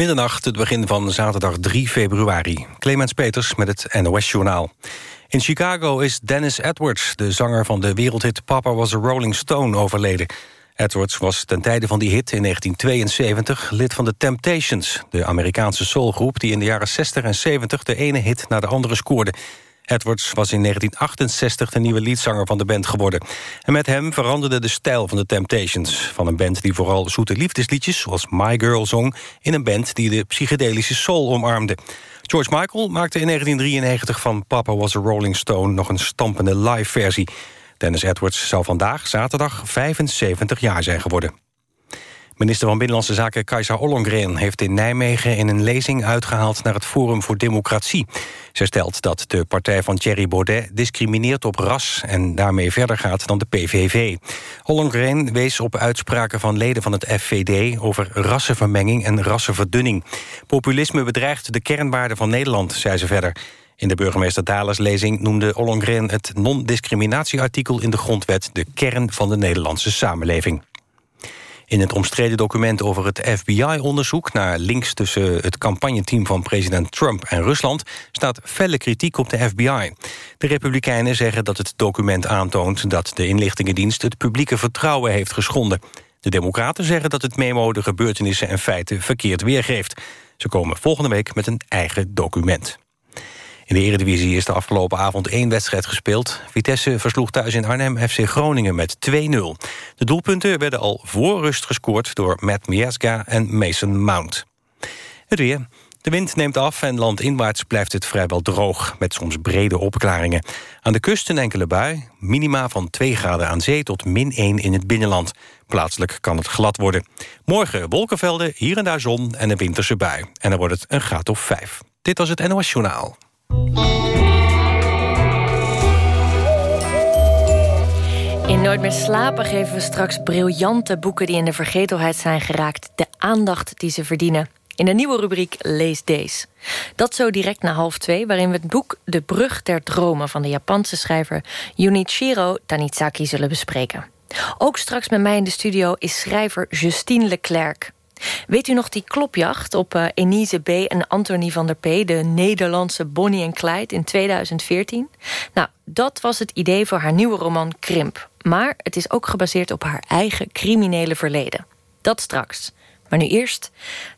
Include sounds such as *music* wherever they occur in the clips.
Middernacht, het begin van zaterdag 3 februari. Clemens Peters met het NOS-journaal. In Chicago is Dennis Edwards, de zanger van de wereldhit Papa Was a Rolling Stone, overleden. Edwards was ten tijde van die hit in 1972 lid van de Temptations... de Amerikaanse soulgroep die in de jaren 60 en 70 de ene hit naar de andere scoorde. Edwards was in 1968 de nieuwe leadzanger van de band geworden. En met hem veranderde de stijl van de Temptations... van een band die vooral zoete liefdesliedjes, zoals My Girl zong... in een band die de psychedelische soul omarmde. George Michael maakte in 1993 van Papa Was a Rolling Stone... nog een stampende live-versie. Dennis Edwards zou vandaag, zaterdag, 75 jaar zijn geworden. Minister van Binnenlandse Zaken Kajsa Ollongren heeft in Nijmegen in een lezing uitgehaald naar het Forum voor Democratie. Zij stelt dat de partij van Thierry Baudet discrimineert op ras en daarmee verder gaat dan de PVV. Ollongren wees op uitspraken van leden van het FVD over rassenvermenging en rassenverdunning. Populisme bedreigt de kernwaarden van Nederland, zei ze verder. In de burgemeester Dalers lezing noemde Ollongren het non-discriminatieartikel in de grondwet de kern van de Nederlandse samenleving. In het omstreden document over het FBI-onderzoek... naar links tussen het campagneteam van president Trump en Rusland... staat felle kritiek op de FBI. De Republikeinen zeggen dat het document aantoont... dat de inlichtingendienst het publieke vertrouwen heeft geschonden. De Democraten zeggen dat het memo de gebeurtenissen en feiten verkeerd weergeeft. Ze komen volgende week met een eigen document. In de Eredivisie is de afgelopen avond één wedstrijd gespeeld. Vitesse versloeg thuis in Arnhem FC Groningen met 2-0. De doelpunten werden al voor rust gescoord door Matt Miesga en Mason Mount. Het weer. De wind neemt af en landinwaarts blijft het vrijwel droog... met soms brede opklaringen. Aan de kust een enkele bui, minima van 2 graden aan zee... tot min 1 in het binnenland. Plaatselijk kan het glad worden. Morgen wolkenvelden, hier en daar zon en een winterse bui. En dan wordt het een graad of 5. Dit was het NOS Journaal. In Nooit meer slapen geven we straks briljante boeken... die in de vergetelheid zijn geraakt... de aandacht die ze verdienen. In de nieuwe rubriek Lees Days. Dat zo direct na half twee, waarin we het boek De Brug der Dromen... van de Japanse schrijver Junichiro Tanizaki zullen bespreken. Ook straks met mij in de studio is schrijver Justine Leclerc. Weet u nog die klopjacht op uh, Enise B. en Anthony van der P... de Nederlandse Bonnie en Clyde in 2014? Nou, dat was het idee voor haar nieuwe roman Krimp. Maar het is ook gebaseerd op haar eigen criminele verleden. Dat straks. Maar nu eerst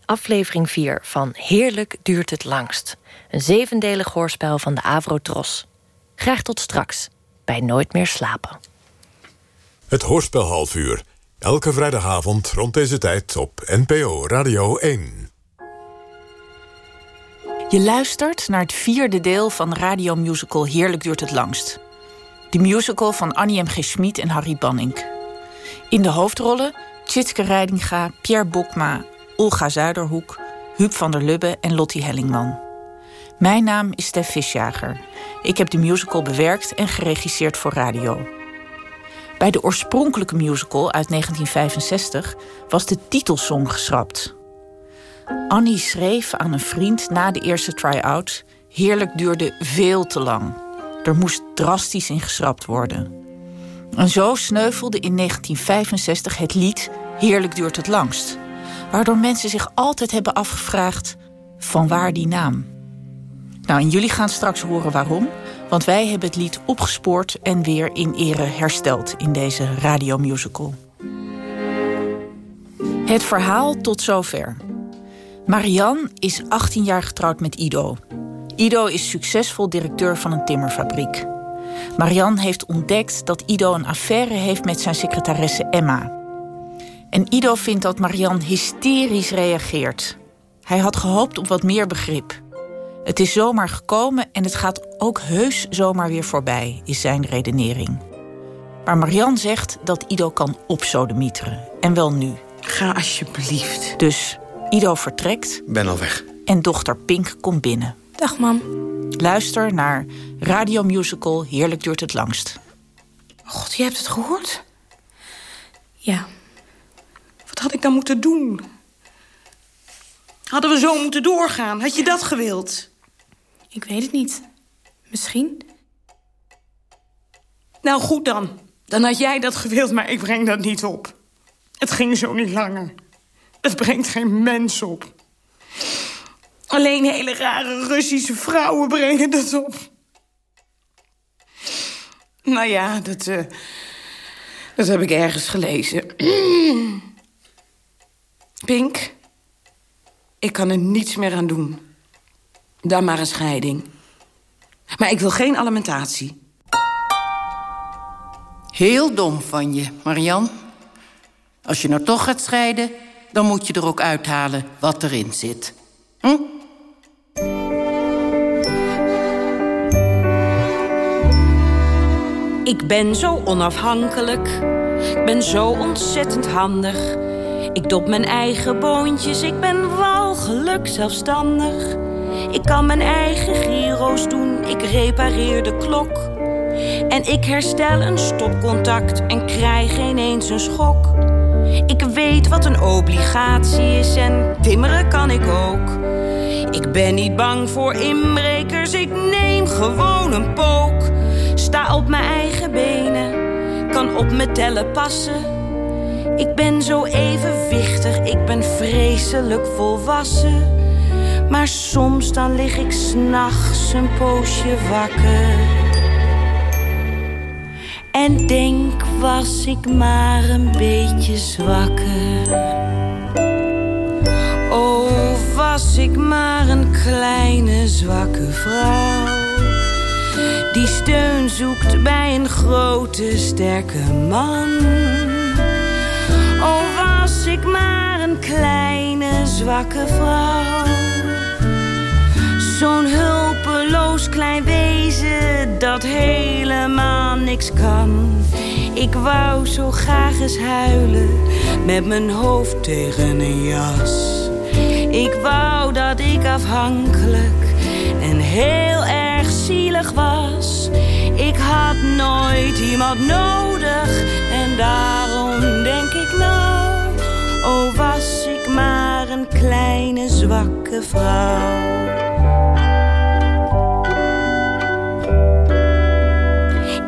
aflevering 4 van Heerlijk duurt het langst. Een zevendelig hoorspel van de Avrotros. Graag tot straks bij Nooit meer slapen. Het hoorspel half uur Elke vrijdagavond rond deze tijd op NPO Radio 1. Je luistert naar het vierde deel van radiomusical Heerlijk duurt het langst. De musical van Annie M. G. Schmid en Harry Banning. In de hoofdrollen Tjitske Reidinga, Pierre Bokma, Olga Zuiderhoek... Huub van der Lubbe en Lottie Hellingman. Mijn naam is Stef Visjager. Ik heb de musical bewerkt en geregisseerd voor radio. Bij de oorspronkelijke musical uit 1965 was de titelsong geschrapt. Annie schreef aan een vriend na de eerste try-out... Heerlijk duurde veel te lang. Er moest drastisch in geschrapt worden. En zo sneuvelde in 1965 het lied Heerlijk duurt het langst. Waardoor mensen zich altijd hebben afgevraagd... van waar die naam? Nou, en jullie gaan straks horen waarom... Want wij hebben het lied opgespoord en weer in ere hersteld in deze radiomusical. Het verhaal tot zover. Marianne is 18 jaar getrouwd met Ido. Ido is succesvol directeur van een timmerfabriek. Marianne heeft ontdekt dat Ido een affaire heeft met zijn secretaresse Emma. En Ido vindt dat Marianne hysterisch reageert. Hij had gehoopt op wat meer begrip. Het is zomaar gekomen en het gaat ook heus zomaar weer voorbij, is zijn redenering. Maar Marianne zegt dat Ido kan opsodemieteren. En wel nu. Ga alsjeblieft. Dus Ido vertrekt. Ben al weg. En dochter Pink komt binnen. Dag, mam. Luister naar radiomusical Heerlijk duurt het langst. God, je hebt het gehoord? Ja. Wat had ik dan moeten doen? Hadden we zo moeten doorgaan? Had je dat gewild? Ik weet het niet. Misschien. Nou, goed dan. Dan had jij dat gewild, maar ik breng dat niet op. Het ging zo niet langer. Het brengt geen mens op. Alleen hele rare Russische vrouwen brengen dat op. Nou ja, dat, uh, dat heb ik ergens gelezen. *clears throat* Pink, ik kan er niets meer aan doen. Dan maar een scheiding. Maar ik wil geen alimentatie. Heel dom van je, Marian. Als je nou toch gaat scheiden, dan moet je er ook uithalen wat erin zit. Hm? Ik ben zo onafhankelijk, ik ben zo ontzettend handig. Ik dop mijn eigen boontjes, ik ben walgelijk zelfstandig. Ik kan mijn eigen gyro's doen, ik repareer de klok. En ik herstel een stopcontact en krijg ineens een schok. Ik weet wat een obligatie is en timmeren kan ik ook. Ik ben niet bang voor inbrekers, ik neem gewoon een pook. Sta op mijn eigen benen, kan op mijn tellen passen. Ik ben zo evenwichtig, ik ben vreselijk volwassen. Maar soms dan lig ik s'nachts een poosje wakker. En denk, was ik maar een beetje zwakker. Oh, was ik maar een kleine zwakke vrouw. Die steun zoekt bij een grote sterke man. Oh, was ik maar een kleine zwakke vrouw. Zo'n hulpeloos klein wezen dat helemaal niks kan. Ik wou zo graag eens huilen met mijn hoofd tegen een jas. Ik wou dat ik afhankelijk en heel erg zielig was. Ik had nooit iemand nodig en daarom denk ik nou, oh was ik maar een kleine zwakke vrouw.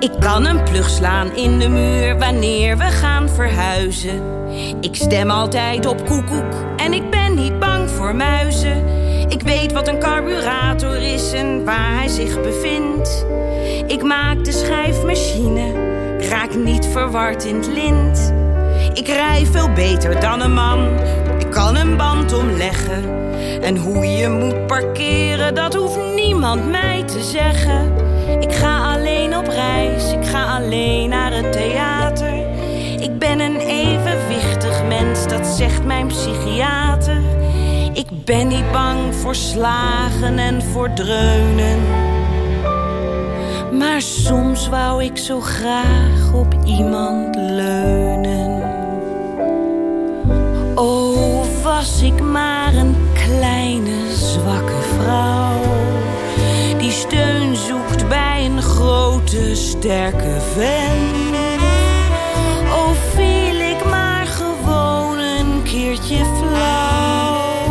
Ik kan een plug slaan in de muur wanneer we gaan verhuizen. Ik stem altijd op koekoek en ik ben niet bang voor muizen. Ik weet wat een carburator is en waar hij zich bevindt. Ik maak de schijfmachine, raak niet verward in het lint. Ik rij veel beter dan een man, ik kan een band omleggen. En hoe je moet parkeren, dat hoeft niemand mij te zeggen. Ik ga alleen op reis, ik ga alleen naar het theater. Ik ben een evenwichtig mens, dat zegt mijn psychiater. Ik ben niet bang voor slagen en voor dreunen. Maar soms wou ik zo graag op iemand leunen. Oh, was ik maar een kleine zwakke vrouw die steun zoekt grote sterke vent. Oh, viel ik maar gewoon een keertje flauw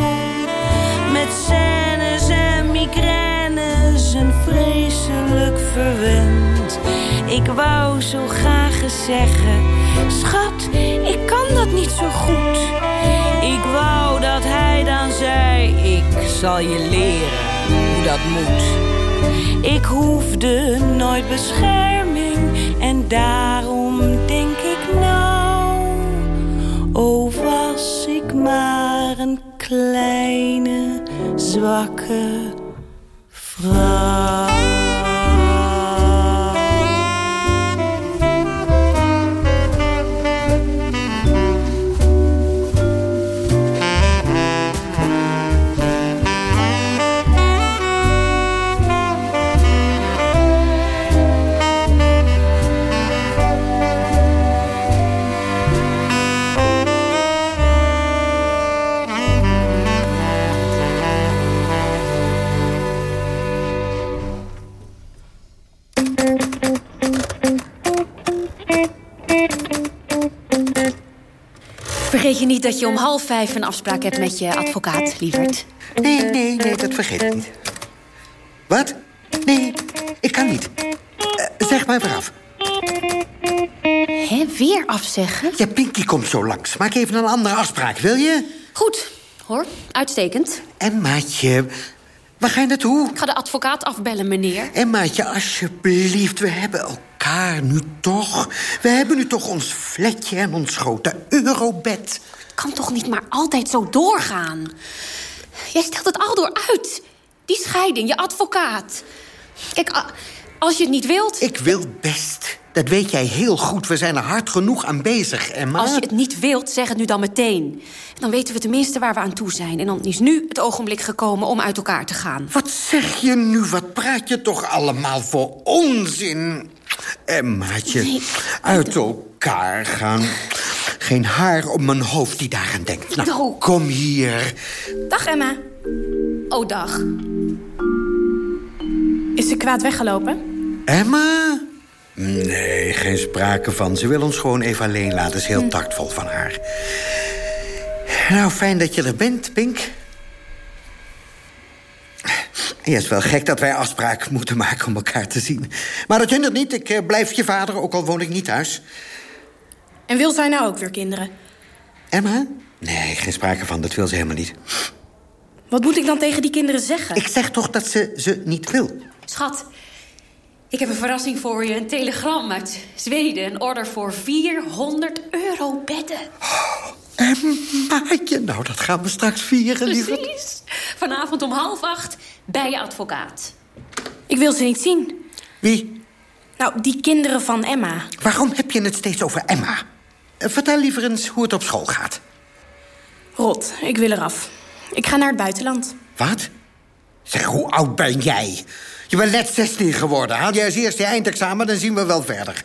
met scènes en migraines en vreselijk verwend. Ik wou zo graag zeggen, schat, ik kan dat niet zo goed. Ik wou dat hij dan zei, ik zal je leren hoe dat moet. Ik hoefde nooit bescherming en daarom denk ik nou, oh was ik maar een kleine zwakke vrouw. Je niet dat je om half vijf een afspraak hebt met je advocaat, lieverd? Nee, nee, nee, dat vergeet ik niet. Wat? Nee, ik kan niet. Uh, zeg maar vooraf. Hé, weer afzeggen? Ja, Pinky komt zo langs. Maak even een andere afspraak, wil je? Goed, Hoor, uitstekend. Emmaatje, waar ga je naartoe? Ik ga de advocaat afbellen, meneer. Emmaatje, alsjeblieft, we hebben elkaar nu toch. We hebben nu toch ons vletje en ons grote eurobed. Kan toch niet maar altijd zo doorgaan? Jij stelt het al door uit. Die scheiding, je advocaat. Kijk, als je het niet wilt... Ik wil best. Dat weet jij heel goed. We zijn er hard genoeg aan bezig, Emma. Als je het niet wilt, zeg het nu dan meteen. Dan weten we tenminste waar we aan toe zijn. En dan is nu het ogenblik gekomen om uit elkaar te gaan. Wat zeg je nu? Wat praat je toch allemaal voor onzin? Emmaatje, Nee. uit elkaar gaan. Geen haar op mijn hoofd die daaraan denkt. Nou, Nou. kom hier. Dag Emma. Oh, dag. Is ze kwaad weggelopen? Emma? Nee, geen sprake van. Ze wil ons gewoon even alleen laten. is Hm. heel tactvol van haar. Nou, fijn dat je er bent, Pink. Ja, het is wel gek dat wij afspraken moeten maken om elkaar te zien. Maar dat hindert niet. Ik eh, blijf je vader, ook al woon ik niet thuis. En wil zij nou ook weer kinderen? Emma? Nee, geen sprake van. Dat wil ze helemaal niet. Wat moet ik dan tegen die kinderen zeggen? Ik zeg toch dat ze ze niet wil. Schat, ik heb een verrassing voor je. Een telegram uit Zweden. Een order voor 400 euro bedden. Emmaatje, nou, dat gaan we straks vieren, lieverd. Precies. Vanavond om half acht bij je advocaat. Ik wil ze niet zien. Wie? Nou, die kinderen van Emma. Waarom heb je het steeds over Emma? Eh, Vertel liever eens hoe het op school gaat. Rot, ik wil eraf. Ik ga naar het buitenland. Wat? Zeg, hoe oud ben jij? Je bent net 16 geworden. Haal jij eerst je eindexamen, dan zien we wel verder.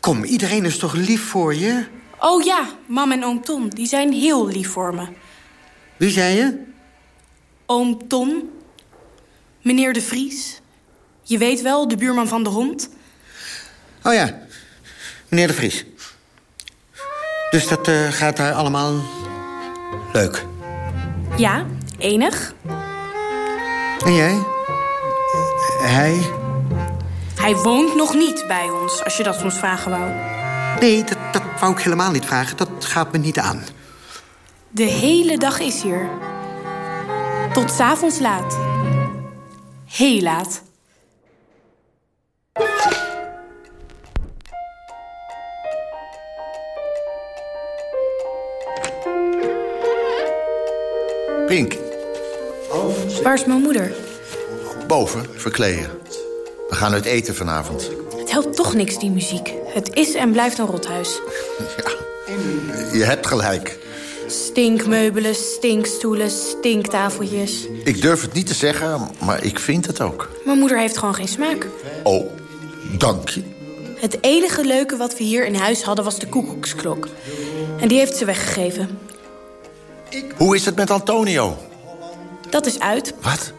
Kom, iedereen is toch lief voor je? Oh ja, mam en oom Ton, die zijn heel lief voor me. Wie zei je? Oom Ton, meneer de Vries. Je weet wel, de buurman van de hond. Oh ja, meneer de Vries. Dus dat eh, gaat daar allemaal leuk. Ja, enig. En jij? Hij? Hij woont nog niet bij ons, als je dat soms vragen wou. Nee, dat, dat wou ik helemaal niet vragen. Dat gaat me niet aan. De hele dag is hier. Tot 's avonds laat. Heel laat. Pink, Waar is mijn moeder? Boven, verkleden. We gaan uit eten vanavond. Het helpt toch niks, die muziek. Het is en blijft een rothuis. Ja, je hebt gelijk. Stinkmeubelen, stinkstoelen, stinktafeltjes. Ik durf het niet te zeggen, maar ik vind het ook. Mijn moeder heeft gewoon geen smaak. Oh, dank je. Het enige leuke wat we hier in huis hadden was de koekoeksklok. En die heeft ze weggegeven. Hoe is het met Antonio? Dat is uit. Wat?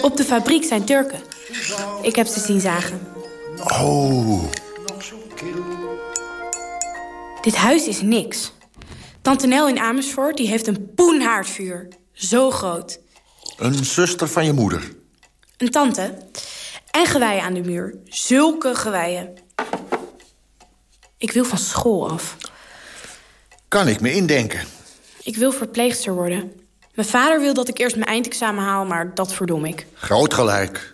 Op de fabriek zijn Turken. Ik heb ze zien zagen. Oh, Dit huis is niks. Tante Nel in Amersfoort die heeft een poenhaardvuur. Zo groot. een zuster van je moeder. Een tante. En geweien aan de muur. Zulke geweien. Ik wil van school af. Kan ik me indenken. Ik wil verpleegster worden. Mijn vader wil dat ik eerst mijn eindexamen haal, maar dat verdom ik. Groot gelijk.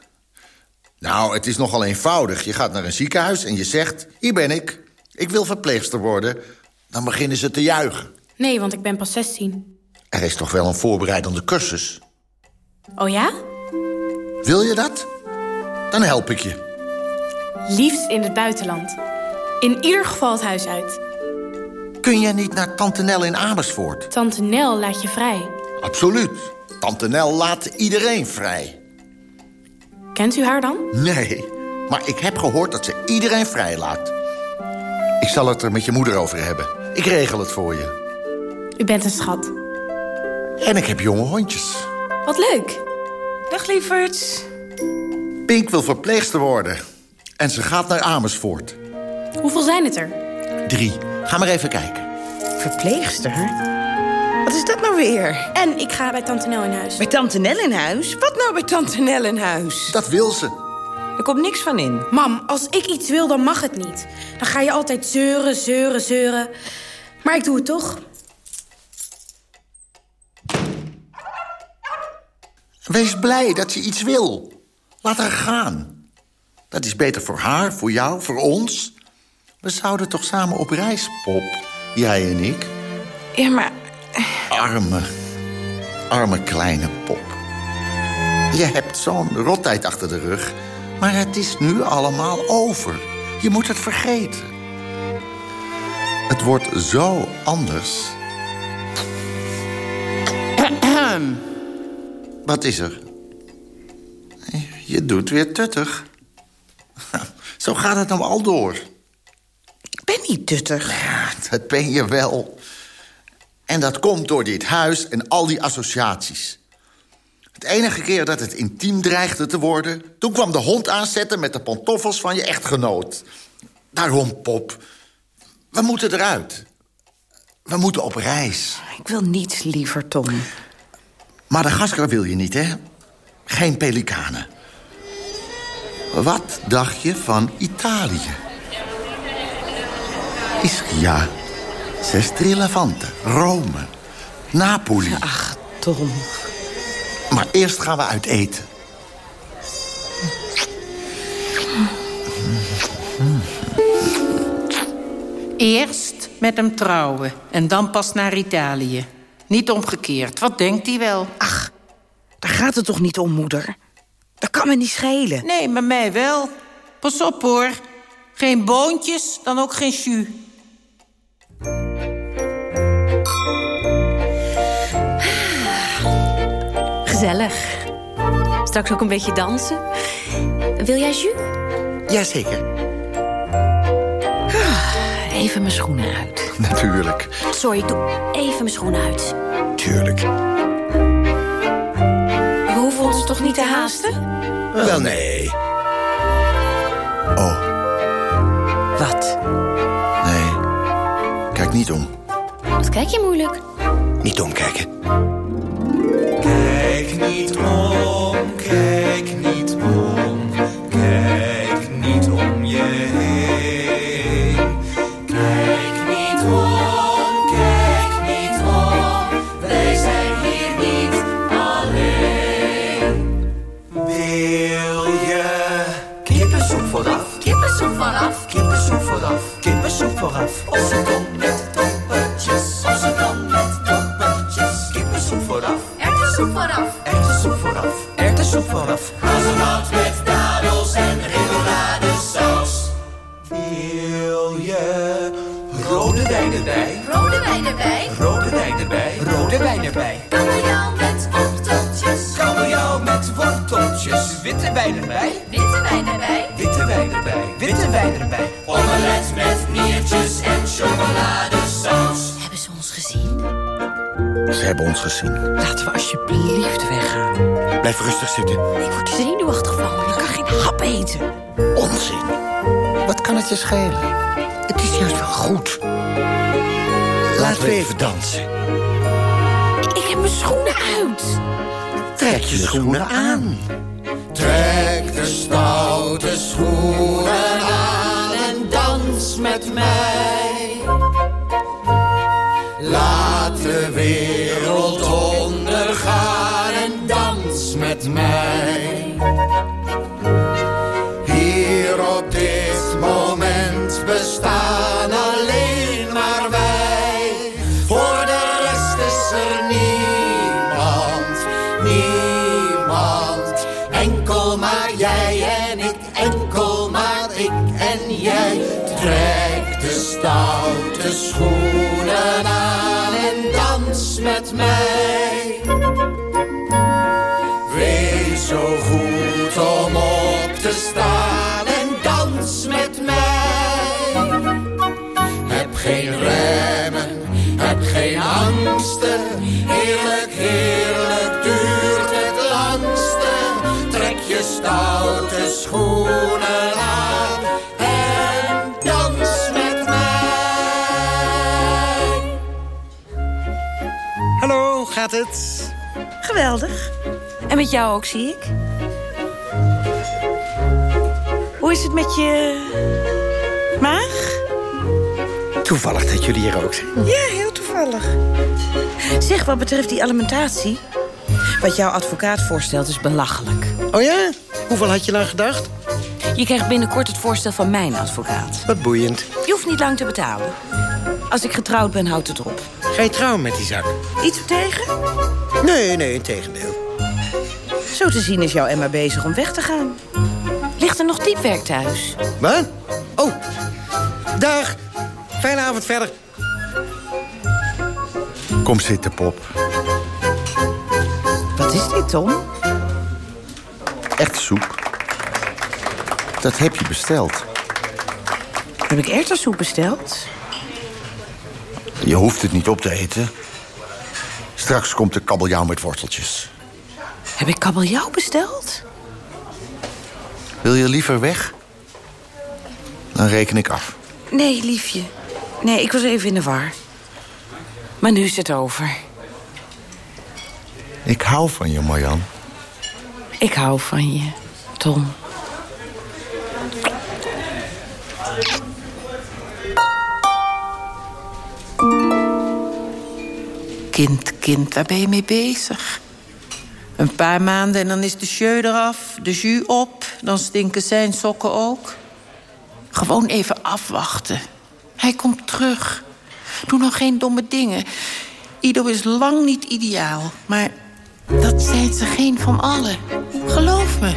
Nou, het is nogal eenvoudig. Je gaat naar een ziekenhuis en je zegt... hier ben ik, ik wil verpleegster worden. Dan beginnen ze te juichen. Nee, want ik ben pas 16. Er is toch wel een voorbereidende cursus? Oh ja? Wil je dat? Dan help ik je. Liefst in het buitenland. In ieder geval het huis uit. Kun jij niet naar Tante Nel in Amersfoort? Tante Nel laat je vrij. Absoluut. Tante Nel laat iedereen vrij. Kent u haar dan? Nee, maar ik heb gehoord dat ze iedereen vrij laat. Ik zal het er met je moeder over hebben. Ik regel het voor je. U bent een schat. En ik heb jonge hondjes. Wat leuk. Dag lieverds. Pink wil verpleegster worden. En ze gaat naar Amersfoort. Hoeveel zijn het er? Drie. Ga maar even kijken. Verpleegster? Wat is dat nou weer? En ik ga bij Tante Nel in huis. Bij Tante Nel in huis? Wat nou bij Tante Nel in huis? Dat wil ze. Er komt niks van in. Mam, als ik iets wil, dan mag het niet. Dan ga je altijd zeuren, zeuren, zeuren. Maar ik doe het toch. Wees blij dat ze iets wil. Laat haar gaan. Dat is beter voor haar, voor jou, voor ons. We zouden toch samen op reis, Pop. Jij en ik. Ja, maar... Arme, arme kleine Pop. Je hebt zo'n rottijd achter de rug. Maar het is nu allemaal over. Je moet het vergeten. Het wordt zo anders. *clears throat* Wat is er? Je doet weer tuttig. *laughs* Zo gaat het nou al door. Ik ben niet tuttig. Ja, dat ben je wel. En dat komt door dit huis en al die associaties. Het enige keer dat het intiem dreigde te worden... toen kwam de hond aanzetten met de pantoffels van je echtgenoot. Daarom, Pop. We moeten eruit. We moeten op reis. Ik wil niets liever, Tom. Madagaskar wil je niet, hè? Geen pelikanen. Wat dacht je van Italië? Ischia, Sestrilevante, Rome, Napoli. Ach, Tom. Maar eerst gaan we uit eten. Eerst met hem trouwen en dan pas naar Italië. Niet omgekeerd. Wat denkt hij wel? Ach, daar gaat het toch niet om, moeder? Dat kan me niet schelen. Nee, maar mij wel. Pas op, hoor. Geen boontjes, dan ook geen jus. Gezellig. Straks ook een beetje dansen. Wil jij jus? Jazeker. Even mijn schoenen uit. *laughs* Natuurlijk. Sorry, ik doe even mijn schoenen uit. Tuurlijk. We hoeven ons toch niet te haasten? Wel, nee. Oh, Wat? nee. Kijk niet om. Wat kijk je moeilijk? Niet omkijken. Oh. Ons gezien. Laten we alsjeblieft weggaan. Blijf rustig zitten. Ik word zenuwachtig van. Ik kan geen hap eten. Onzin. Wat kan het je schelen? Het is juist wel goed. Laten we even dansen. Ik heb mijn schoenen uit. Trek je schoenen aan. Trek de stoute schoenen aan en dans met mij. Laat de dans met het? Geweldig. En met jou ook, zie ik. Hoe is het met je maag? Toevallig dat jullie hier ook zijn. Ja, heel toevallig. Zeg, wat betreft die alimentatie... Wat jouw advocaat voorstelt is belachelijk. Oh ja? Hoeveel had je dan gedacht? Je krijgt binnenkort het voorstel van mijn advocaat. Wat boeiend. Je hoeft niet lang te betalen. Als ik getrouwd ben, houdt het op. Ga je trouwen met die zak? Iets op tegen? Nee, nee, in tegendeel. Zo te zien is jouw Emma bezig om weg te gaan. Ligt er nog typwerk thuis? Wat? Oh, dag. Fijne avond verder. Kom zitten, Pop. Wat is dit, Tom? Echte soep. Dat heb je besteld. Heb ik erwtensoep besteld? Je hoeft het niet op te eten. Straks komt de kabeljauw met worteltjes. Heb ik kabeljauw besteld? Wil je liever weg? Dan reken ik af. Nee, liefje. Nee, ik was even in de war. Maar nu is het over. Ik hou van je, Marjan. Ik hou van je, Tom. Kind, kind, waar ben je mee bezig? Een paar maanden en dan is de jeu eraf, de jus op... dan stinken zijn sokken ook. Gewoon even afwachten. Hij komt terug. Doe nog geen domme dingen. Ido is lang niet ideaal, maar dat zijn ze geen van allen. Geloof me.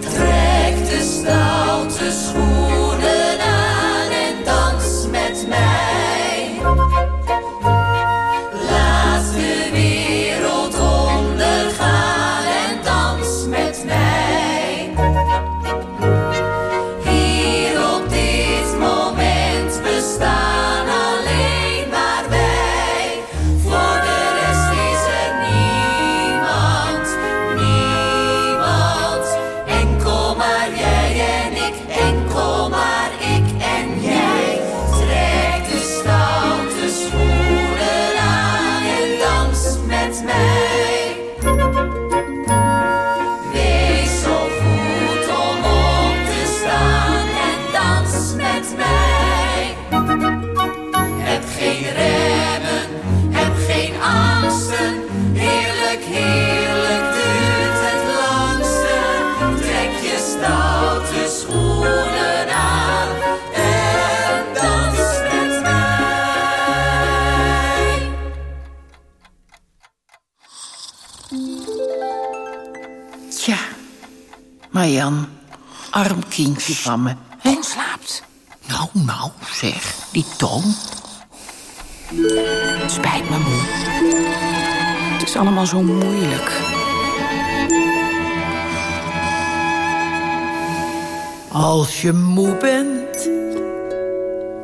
Trek de stoute schoenen Marjan, arm kindje van me. Hij slaapt. Nou, nou, zeg, die toon. Het spijt me, moe. Het is allemaal zo moeilijk. Als je moe bent,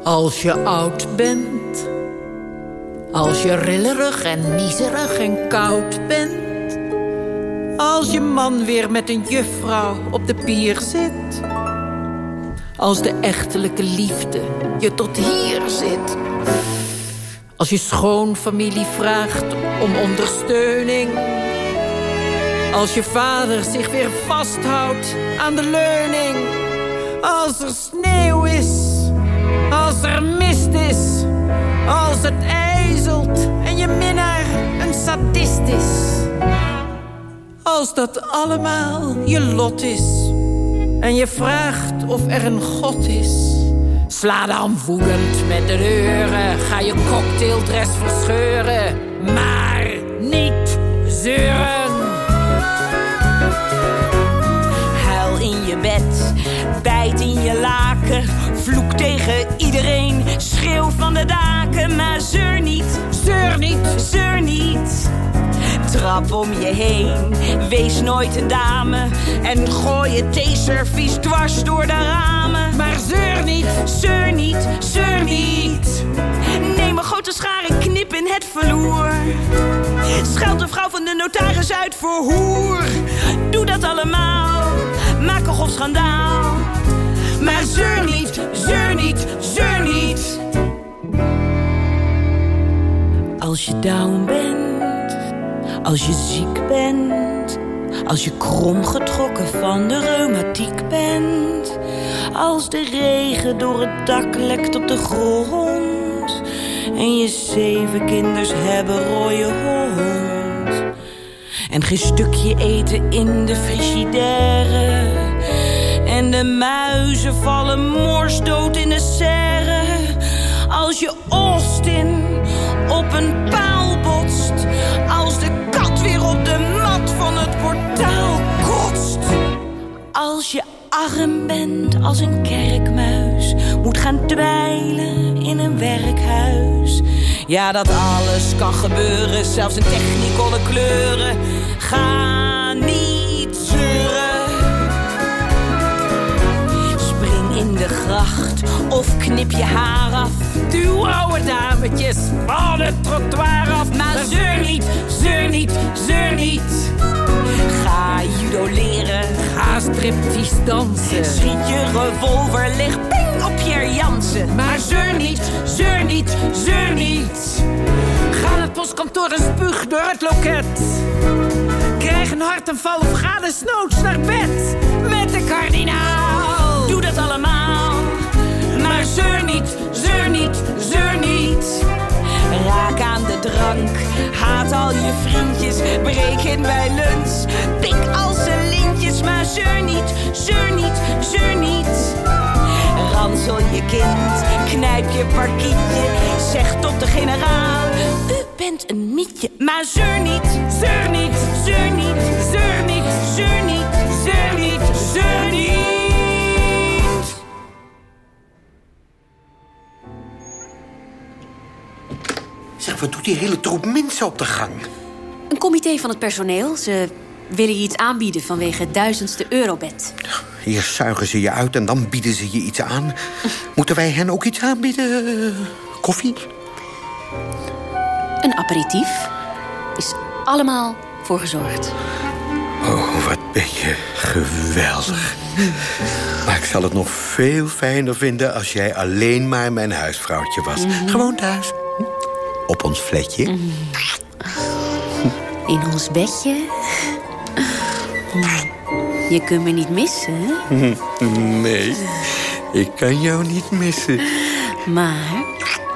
als je oud bent, als je rillerig en niezerig en koud bent, als je man weer met een juffrouw op de pier zit, als de echtelijke liefde je tot hier zit, als je schoonfamilie vraagt om ondersteuning. Als je vader zich weer vasthoudt aan de leuning. Als er sneeuw is. Als er mist is. Als het ijzelt en je minnaar een sadist is. Als dat allemaal je lot is. En je vraagt of er een God is. Sla dan woedend met de deuren. Ga je cocktaildress verscheuren. Maar niet zeuren. Huil in je bed, bijt in je laken. Vloek tegen iedereen, schreeuw van de daken. Maar zeur niet, zeur niet, zeur niet. Trap om je heen, wees nooit een dame. En gooi je theeservies dwars door de ramen. Maar zeur niet, zeur niet, zeur niet. Neem een grote schaar en knip in het verloer. Scheld de vrouw van de notaris uit voor hoer. Doe dat allemaal, maak een grof schandaal. Maar zeur niet, zeur niet, zeur niet. Als je down bent, als je ziek bent, als je kromgetrokken van de reumatiek bent, als de regen door het dak lekt op de grond en je zeven kinders hebben rode hond. En geen stukje eten in de frigidaire. En de muizen vallen morsdood in de serre. Als je Austin op een paal botst. Als je arm bent als een kerkmuis. Moet gaan dweilen in een werkhuis. Ja, dat alles kan gebeuren, zelfs in technicolor kleuren. Ga niet zeuren. Spring in de gracht of knip je haar af. Duw oude dametjes van het trottoir af. Maar zeur niet, zeur niet, zeur niet. Ga judo leren, ga striptease dansen. Schiet je revolver, lig ping op Pierre Jansen. Maar zeur niet, zeur niet, zeur niet. Ga naar het postkantoor en spuug door het loket. Krijg een hartaanval of ga desnoods naar bed. Met de kardinaal. Doe dat allemaal. Maar zeur niet, zeur niet, zeur niet. Raak aan de drank, haat al je vriendjes, breek in bij lunch. Ransel je kind, knijp je parkietje, zeg tot de generaal. U bent een mietje, maar zeur niet, zeur niet, zeur niet, zeur niet, zeur niet, zeur niet, zeur niet. Zeg, wat doet die hele troep mensen op de gang? Een comité van het personeel. Ze willen je iets aanbieden vanwege het duizendste eurobed. Eerst zuigen ze je uit en dan bieden ze je iets aan. Moeten wij hen ook iets aanbieden? Koffie? Een aperitief. Is allemaal voor gezorgd. Oh, wat ben je geweldig. Maar ik zal het nog veel fijner vinden als jij alleen maar mijn huisvrouwtje was. Gewoon thuis. Op ons flatje. In ons bedje. Je kunt me niet missen, hè? *laughs* Nee, ik kan jou niet missen. Maar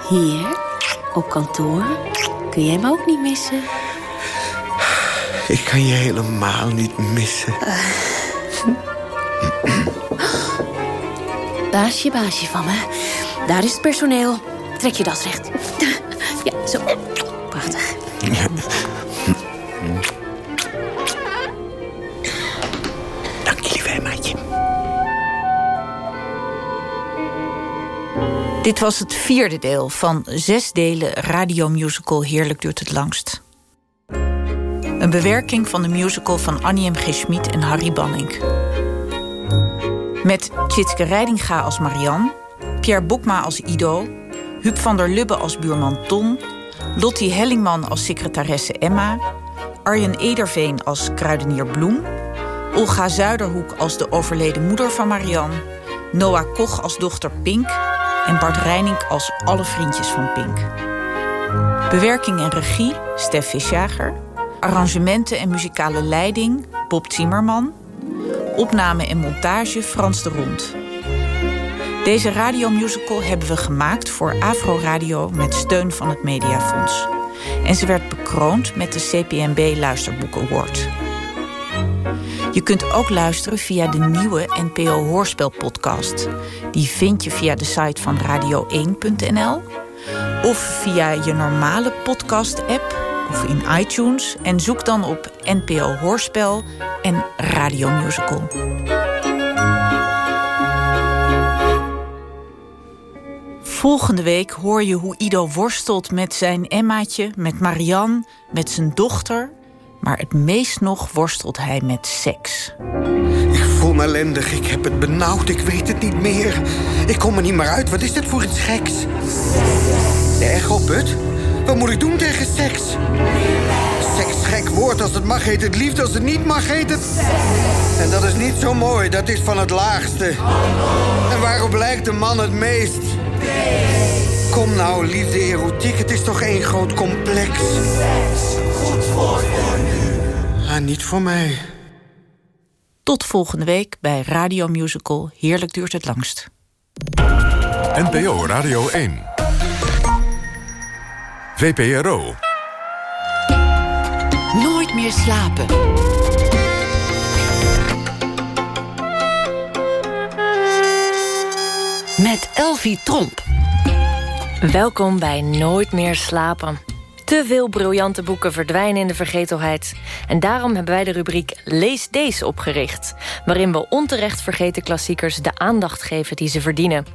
hier, op kantoor, kun jij me ook niet missen. Ik kan je helemaal niet missen. Baasje, baasje van me. Daar is het personeel. Trek je das recht. Ja, zo. Prachtig. *laughs* Dit was het vierde deel van zes delen radiomusical Heerlijk duurt het langst. Een bewerking van de musical van Annie M. G. Schmid en Harry Banning. Met Tjitske Reidinga als Marianne, Pierre Bokma als Ido... Huub van der Lubbe als buurman Ton... Lottie Hellingman als secretaresse Emma... Arjen Ederveen als kruidenier Bloem... Olga Zuiderhoek als de overleden moeder van Marianne... Noah Koch als dochter Pink... en Bart Reining als alle vriendjes van Pink. Bewerking en regie Stef Visjager... arrangementen en muzikale leiding Bob Zimmerman... opname en montage Frans de Rond... Deze radiomusical hebben we gemaakt voor Afro Radio met steun van het Mediafonds. En ze werd bekroond met de CPNB Luisterboek Award. Je kunt ook luisteren via de nieuwe NPO Hoorspel-podcast. Die vind je via de site van radio1.nl... of via je normale podcast-app of in iTunes... en zoek dan op NPO Hoorspel en Radiomusical. Volgende week hoor je hoe Ido worstelt met zijn Emmaatje, met Marianne, met zijn dochter. Maar het meest nog worstelt hij met seks. Ik voel me ellendig, ik heb het benauwd, ik weet het niet meer. Ik kom er niet meer uit, wat is dit voor iets geks? De echoput? Wat moet ik doen tegen seks? Seks, gek woord, als het mag heet het liefde, als het niet mag heet het... En dat is niet zo mooi, dat is van het laagste. En waarop lijkt de man het meest? Kom nou, liefde, erotiek, het is toch één groot complex? Goed voor niet voor mij. Tot volgende week bij Radio Musical Heerlijk duurt het langst. NPO Radio 1. VPRO. Nooit Nooit meer slapen. Met Elvie Tromp. Welkom bij Nooit meer slapen. Te veel briljante boeken verdwijnen in de vergetelheid. En daarom hebben wij de rubriek Lees Deze opgericht... waarin we onterecht vergeten klassiekers de aandacht geven die ze verdienen.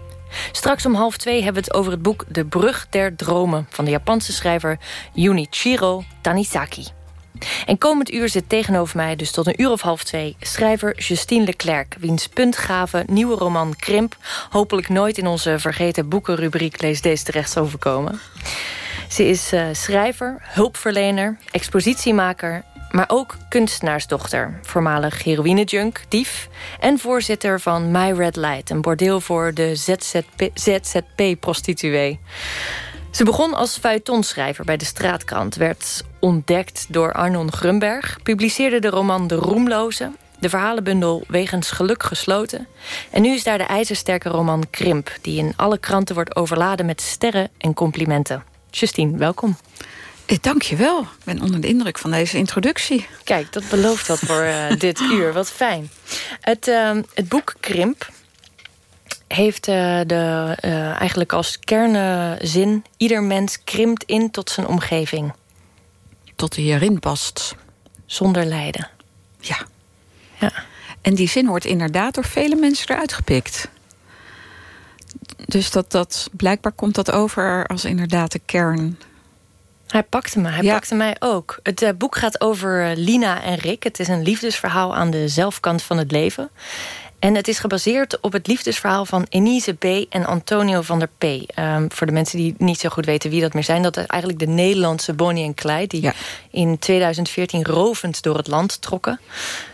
Straks om half twee hebben we het over het boek De Brug der Dromen... van de Japanse schrijver Junichiro Tanisaki. En komend uur zit tegenover mij, dus tot een uur of half twee... schrijver Justine Leclerc, wiens puntgave nieuwe roman Krimp... hopelijk nooit in onze vergeten boekenrubriek Lees Deze terecht zal voorkomen. Ze is uh, schrijver, hulpverlener, expositiemaker... maar ook kunstenaarsdochter, voormalig heroïnejunk, dief... en voorzitter van My Red Light, een bordeel voor de ZZP-prostituee. Ze begon als feuilletonschrijver bij de Straatkrant... werd ontdekt door Arnon Grunberg... publiceerde de roman De Roemloze... de verhalenbundel Wegens Geluk gesloten... en nu is daar de ijzersterke roman Krimp... die in alle kranten wordt overladen met sterren en complimenten. Justine, welkom. Eh, Dank je wel. Ik ben onder de indruk van deze introductie. Kijk, dat belooft wat voor uh, *laughs* dit uur. Wat fijn. Het, uh, het boek Krimp heeft uh, de, eigenlijk als kernzin... ieder mens krimpt in tot zijn omgeving. Tot hij erin past. Zonder lijden. Ja. ja. En die zin wordt inderdaad door vele mensen eruit gepikt. Dus dat, dat, blijkbaar komt dat over als inderdaad de kern. Hij pakte me, hij ja. pakte mij ook. Het uh, boek gaat over uh, Lina en Rick. Het is een liefdesverhaal aan de zelfkant van het leven. En het is gebaseerd op het liefdesverhaal van Enise B. en Antonio van der P. Um, voor de mensen die niet zo goed weten wie dat meer zijn... dat is eigenlijk de Nederlandse Bonnie en Clyde... die ja. in 2014 rovend door het land trokken.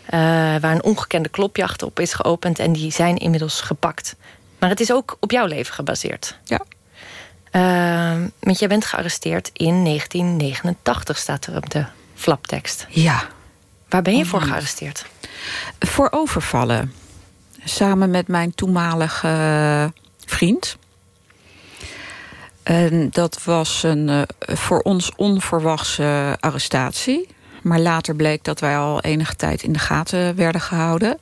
Uh, waar een ongekende klopjacht op is geopend... en die zijn inmiddels gepakt. Maar het is ook op jouw leven gebaseerd. Ja. Uh, want jij bent gearresteerd in 1989, staat er op de flaptekst. Ja. Waar ben je oh, voor gearresteerd? Voor overvallen. Samen met mijn toenmalige vriend. En dat was een uh, voor ons onverwachte arrestatie. Maar later bleek dat wij al enige tijd in de gaten werden gehouden.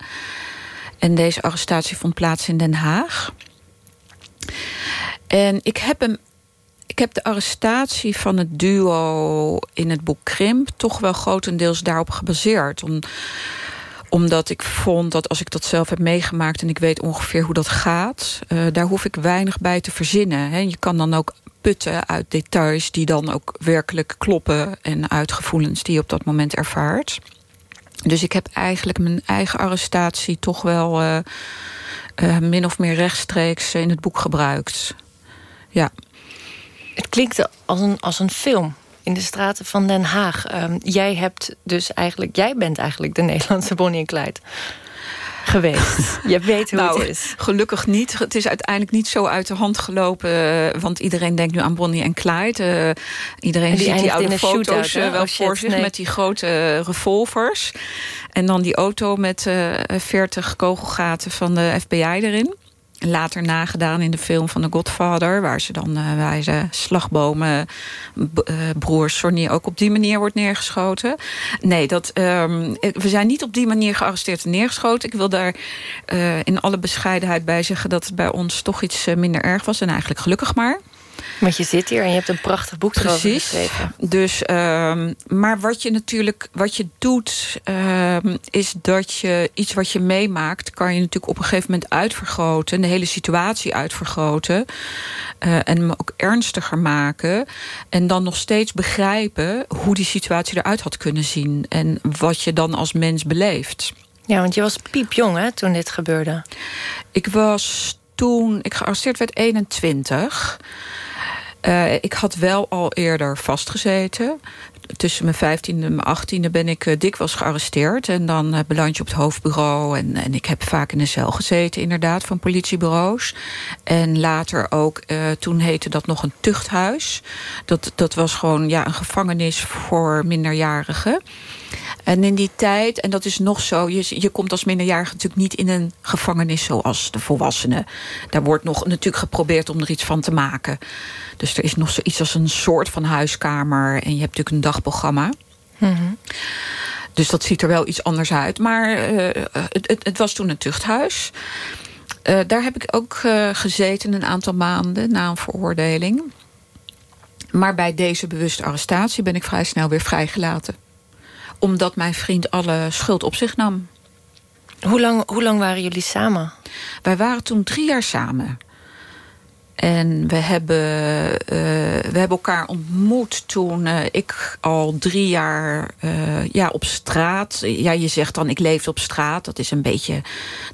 En deze arrestatie vond plaats in Den Haag. En ik heb hem. Ik heb de arrestatie van het duo in het boek Krimp toch wel grotendeels daarop gebaseerd. Om, omdat ik vond dat als ik dat zelf heb meegemaakt en ik weet ongeveer hoe dat gaat, uh, daar hoef ik weinig bij te verzinnen. Je kan dan ook putten uit details die dan ook werkelijk kloppen en uit gevoelens die je op dat moment ervaart. Dus ik heb eigenlijk mijn eigen arrestatie toch wel uh, uh, min of meer rechtstreeks in het boek gebruikt. Ja. Het klinkt als een, als een film in de straten van Den Haag. Um, jij hebt dus eigenlijk, jij bent eigenlijk de *laughs* Nederlandse Bonnie en Clyde geweest. Je weet hoe nou, het is. Gelukkig niet. Het is uiteindelijk niet zo uit de hand gelopen. Want iedereen denkt nu aan Bonnie en Clyde. Uh, iedereen die ziet die oude foto's uh, wel oh, voor shit, zich nee. met die grote uh, revolvers. En dan die auto met 40 kogelgaten van de FBI erin. Later nagedaan in de film van The Godfather... waar ze dan uh, bij de slagbomen uh, broer Sonny ook op die manier wordt neergeschoten. Nee, dat, um, we zijn niet op die manier gearresteerd en neergeschoten. Ik wil daar uh, in alle bescheidenheid bij zeggen... dat het bij ons toch iets minder erg was. En eigenlijk gelukkig maar. Want je zit hier en je hebt een prachtig boek erover geschreven. Dus, um, maar wat je natuurlijk wat je doet, um, is dat je iets wat je meemaakt, kan je natuurlijk op een gegeven moment uitvergroten, de hele situatie uitvergroten. Uh, en hem ook ernstiger maken. En dan nog steeds begrijpen hoe die situatie eruit had kunnen zien. En wat je dan als mens beleeft. Ja, want je was piepjong hè, toen dit gebeurde. Ik was toen ik gearresteerd werd 21. Uh, ik had wel al eerder vastgezeten. Tussen mijn 15e en mijn 18e ben ik uh, dikwijls gearresteerd. En dan uh, beland je op het hoofdbureau. En, en ik heb vaak in de cel gezeten, inderdaad, van politiebureaus. En later ook, toen heette dat nog een tuchthuis. Dat, dat was gewoon ja, een gevangenis voor minderjarigen. En in die tijd, en dat is nog zo... je, je komt als minderjarige natuurlijk niet in een gevangenis zoals de volwassenen. Daar wordt nog natuurlijk geprobeerd om er iets van te maken. Dus er is nog zoiets als een soort van huiskamer. En je hebt natuurlijk een dagprogramma. Dus dat ziet er wel iets anders uit. Maar eh, het, het, het, was toen een tuchthuis. Uh, daar heb ik ook uh, gezeten een aantal maanden na een veroordeling. Maar bij deze bewuste arrestatie ben ik vrij snel weer vrijgelaten. Omdat mijn vriend alle schuld op zich nam. Hoe lang, hoe lang waren jullie samen? Wij waren toen drie jaar samen. En we hebben, uh, we hebben elkaar ontmoet toen uh, ik al drie jaar uh, ja, op straat... Ja, je zegt dan ik leefde op straat. Dat is een beetje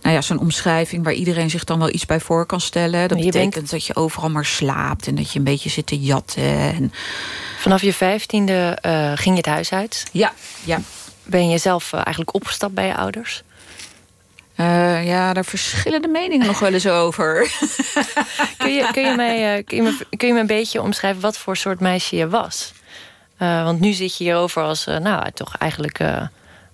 nou ja, zo'n omschrijving waar iedereen zich dan wel iets bij voor kan stellen. Dat betekent bent... dat je overal maar slaapt en dat je een beetje zit te jatten. En... Vanaf je vijftiende ging je het huis uit? Ja, ja. Ben je zelf eigenlijk opgestapt bij je ouders? Uh, ja, daar verschillen de meningen nog wel eens over. *laughs* kun, je, kun, je mij, uh, kun, je me, kun je me een beetje omschrijven wat voor soort meisje je was? Uh, want nu zit je hierover als, nou, toch eigenlijk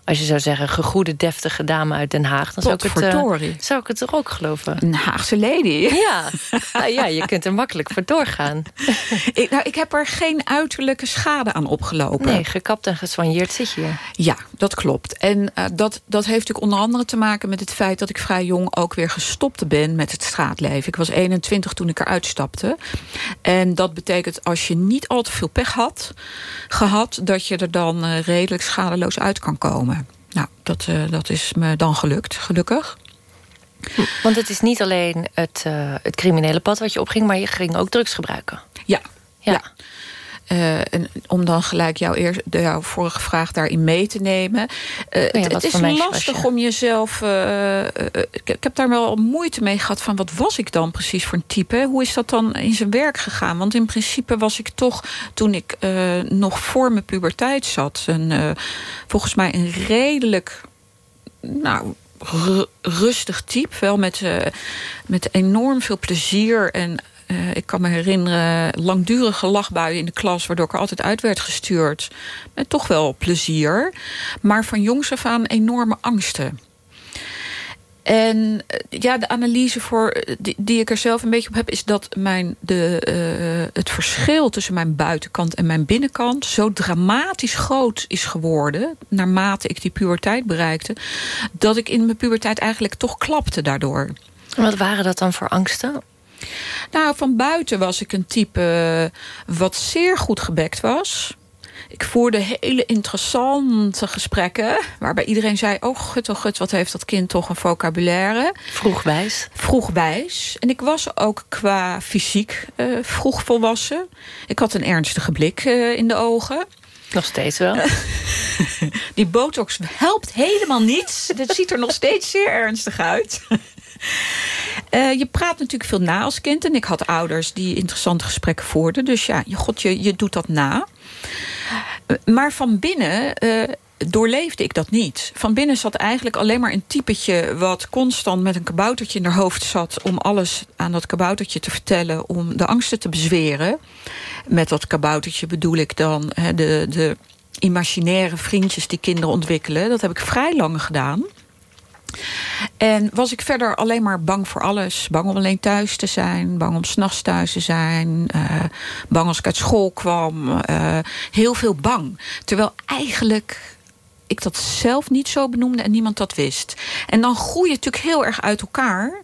als je zou zeggen, gegoede, deftige dame uit Den Haag... dan zou ik, het, uh, zou ik het toch ook geloven. Een Haagse lady. Ja, nou ja je kunt er makkelijk voor doorgaan. *laughs* ik, nou, ik heb er geen uiterlijke schade aan opgelopen. Nee, gekapt en gesoigneerd zit je. Ja, dat klopt. En uh, dat, dat heeft natuurlijk onder andere te maken met het feit... dat ik vrij jong ook weer gestopt ben met het straatleven. Ik was 21 toen ik eruit stapte. En dat betekent als je niet al te veel pech had gehad... dat je er dan uh, redelijk schadeloos uit kan komen. Nou, dat, uh, dat is me dan gelukt, gelukkig. Want het is niet alleen het, uh, het criminele pad wat je opging... maar je ging ook drugs gebruiken. Ja, ja. ja. Uh, en om dan gelijk jouw, eer, de, jouw vorige vraag daarin mee te nemen. Uh, ja, het, is lastig om jezelf... Uh, ik, ik, heb daar wel moeite mee gehad van wat was ik dan precies voor een type? Hoe is dat dan in zijn werk gegaan? Want in principe was ik toch, toen ik nog voor mijn puberteit zat... Een, volgens mij een redelijk... Nou, rustig type. Wel met, met enorm veel plezier en uh, ik kan me herinneren langdurige lachbuien in de klas... waardoor ik er altijd uit werd gestuurd. Met toch wel plezier. Maar van jongs af aan enorme angsten. En ja, de analyse voor, die, die, ik er zelf een beetje op heb... is dat mijn, de, het verschil tussen mijn buitenkant en mijn binnenkant... zo dramatisch groot is geworden... naarmate ik die puberteit bereikte... dat ik in mijn puberteit eigenlijk toch klapte daardoor. Wat waren dat dan voor angsten? Nou, van buiten was ik een type wat zeer goed gebekt was. Ik voerde hele interessante gesprekken... waarbij iedereen zei, oh gut, oh gut, wat heeft dat kind toch een vocabulaire. Vroegwijs. Vroegwijs. En ik was ook qua fysiek uh, vroeg volwassen. Ik had een ernstige blik uh, in de ogen. Nog steeds wel. *laughs* Die botox helpt helemaal niets. Het ziet er nog steeds zeer ernstig uit. Uh, je praat natuurlijk veel na als kind. En ik had ouders die interessante gesprekken voerden. Dus ja, je, god, je, je doet dat na. Maar van binnen uh, doorleefde ik dat niet. Van binnen zat eigenlijk alleen maar een typetje... wat constant met een kaboutertje in haar hoofd zat... om alles aan dat kaboutertje te vertellen... om de angsten te bezweren. Met dat kaboutertje bedoel ik dan de, de imaginaire vriendjes die kinderen ontwikkelen. Dat heb ik vrij lang gedaan. En was ik verder alleen maar bang voor alles. Bang om alleen thuis te zijn. Bang om s'nachts thuis te zijn. Uh, bang als ik uit school kwam. Uh, heel veel bang. Terwijl eigenlijk ik dat zelf niet zo benoemde en niemand dat wist. En dan groei je natuurlijk heel erg uit elkaar...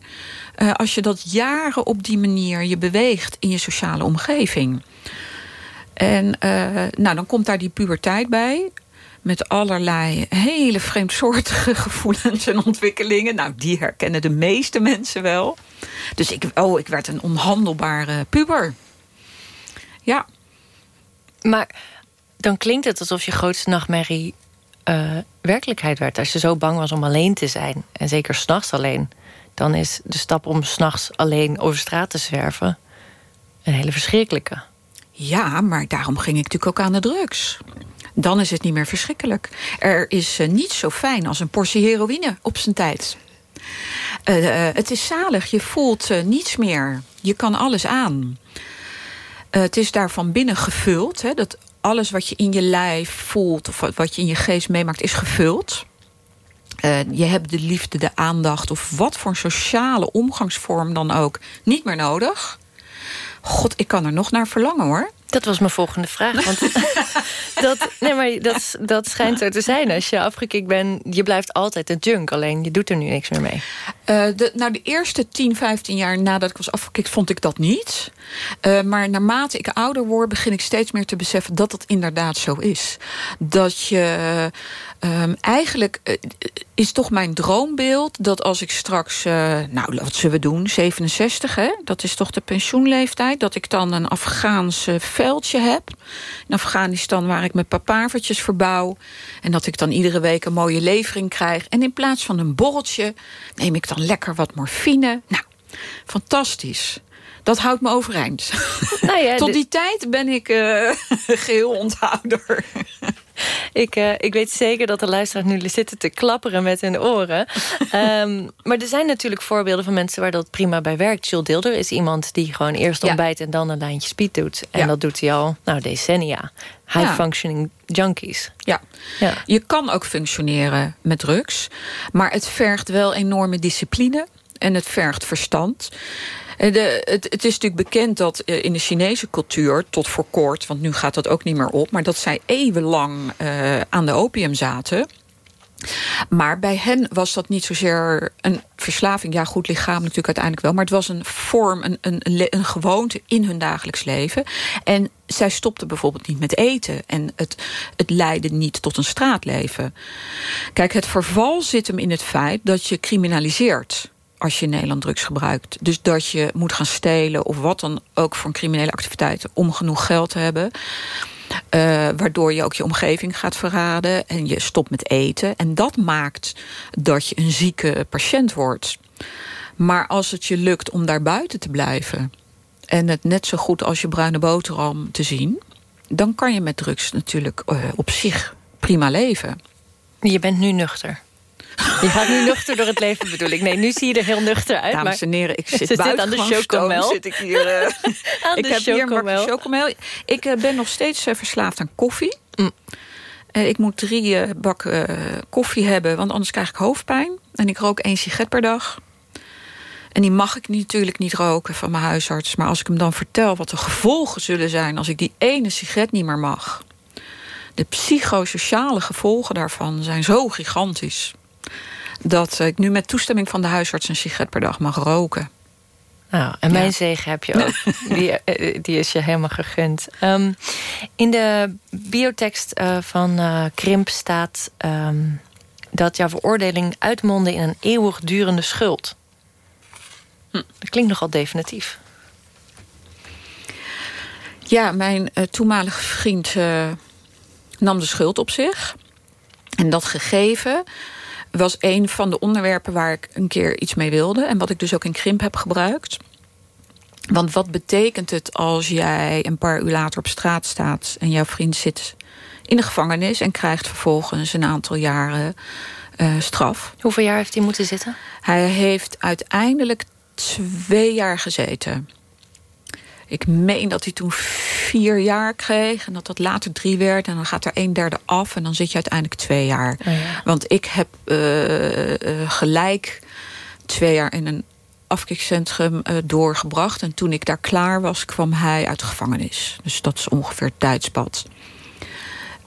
Uh, als je dat jaren op die manier je beweegt in je sociale omgeving. En nou, dan komt daar die puberteit bij met allerlei hele vreemdsoortige *laughs* gevoelens en ontwikkelingen. Nou, die herkennen de meeste mensen wel. Dus ik, oh, ik werd een onhandelbare puber. Ja. Maar dan klinkt het alsof je grootste nachtmerrie uh, werkelijkheid werd. Als je zo bang was om alleen te zijn, en zeker s'nachts alleen... dan is de stap om s'nachts alleen over straat te zwerven... een hele verschrikkelijke. Ja, maar daarom ging ik natuurlijk ook aan de drugs dan is het niet meer verschrikkelijk. Er is uh, niet zo fijn als een portie heroïne op zijn tijd. Uh, uh, het is zalig, je voelt niets meer. Je kan alles aan. het is daar van binnen gevuld. Hè, dat alles wat je in je lijf voelt... of wat je in je geest meemaakt, is gevuld. je hebt de liefde, de aandacht... of wat voor sociale omgangsvorm dan ook niet meer nodig. God, ik kan er nog naar verlangen, hoor. Dat was mijn volgende vraag. Want *laughs* dat, nee, maar dat, dat schijnt zo te zijn. Als je afgekikt bent, je blijft altijd een junk. Alleen je doet er nu niks meer mee. Uh, de, nou, de eerste 10, 15 jaar nadat ik was afgekikt, vond ik dat niet. Uh, maar naarmate ik ouder word, begin ik steeds meer te beseffen dat het inderdaad zo is. Dat je um, eigenlijk uh, is toch mijn droombeeld dat als ik straks, nou, wat zullen we doen, 67, hè? Dat is toch de pensioenleeftijd. Dat ik dan een Afghaanse veldje heb in Afghanistan waar ik mijn papavertjes verbouw. En dat ik dan iedere week een mooie levering krijg. En in plaats van een borreltje neem ik dan lekker wat morfine. Nou, fantastisch. Dat houdt me overeind. Nou ja, *laughs* Tot die tijd ben ik uh, *laughs* geheel onthouder. *laughs* Ik, uh, ik weet zeker dat de luisteraars nu zitten te klapperen met hun oren. um, *laughs* maar er zijn natuurlijk voorbeelden van mensen waar dat prima bij werkt. Jill Dilder is iemand die gewoon eerst ontbijt en dan een lijntje speed doet. En ja. dat doet hij al nou, decennia. High-functioning junkies. Ja. ja, je kan ook functioneren met drugs. Maar het vergt wel enorme discipline. En het vergt verstand. De, het, het, is natuurlijk bekend dat eh, in de Chinese cultuur, tot voor kort, want nu gaat dat ook niet meer op, maar dat zij eeuwenlang uh, aan de opium zaten. Maar bij hen was dat niet zozeer een verslaving. Ja, goed, lichaam natuurlijk uiteindelijk wel. Maar het was een vorm, een, een, een gewoonte in hun dagelijks leven. En zij stopten bijvoorbeeld niet met eten. En het, het leidde niet tot een straatleven. Kijk, het verval zit hem in het feit dat je criminaliseert als je in Nederland drugs gebruikt. Dus dat je moet gaan stelen of wat dan ook voor criminele activiteit... om genoeg geld te hebben. Uh, waardoor je ook je omgeving gaat verraden en je stopt met eten. En dat maakt dat je een zieke patiënt wordt. Maar als het je lukt om daar buiten te blijven... en het net zo goed als je bruine boterham te zien... dan kan je met drugs natuurlijk uh, op zich prima leven. Je bent nu nuchter. Je gaat nu nuchter door het leven, bedoel ik. Nee, nu zie je er heel nuchter uit. Dames en heren, ik zit, buiten aan de chocomel. Zit ik hier, *laughs* uh, aan ik de heb chocomel. hier een chocomel. Ik uh, ben nog steeds uh, verslaafd aan koffie. Mm. ik moet drie bakken koffie hebben, want anders krijg ik hoofdpijn. En ik rook één sigaret per dag. En die mag ik natuurlijk niet roken van mijn huisarts. Maar als ik hem dan vertel wat de gevolgen zullen zijn... als ik die ene sigaret niet meer mag... de psychosociale gevolgen daarvan zijn zo gigantisch dat ik nu met toestemming van de huisarts een sigaret per dag mag roken. Nou, en mijn ja. zegen heb je ook. *laughs* die, die is je helemaal gegund. Um, in de biotekst uh, van uh, Krimp staat um, dat jouw veroordeling uitmondde in een eeuwigdurende schuld. Hm. Dat klinkt nogal definitief. Ja, mijn uh, toenmalige vriend nam de schuld op zich. En dat gegeven was een van de onderwerpen waar ik een keer iets mee wilde. En wat ik dus ook in Krimp heb gebruikt. Want wat betekent het als jij een paar uur later op straat staat... en jouw vriend zit in de gevangenis... en krijgt vervolgens een aantal jaren uh, straf. Hoeveel jaar heeft hij moeten zitten? Hij heeft uiteindelijk twee jaar gezeten. Ik meen dat hij toen vier jaar kreeg en dat dat later drie werd. En dan gaat er een derde af en dan zit je uiteindelijk twee jaar. Oh ja. Want ik heb uh, uh, gelijk twee jaar in een afkikcentrum uh, doorgebracht. En toen ik daar klaar was, kwam hij uit de gevangenis. Dus dat is ongeveer het tijdspad.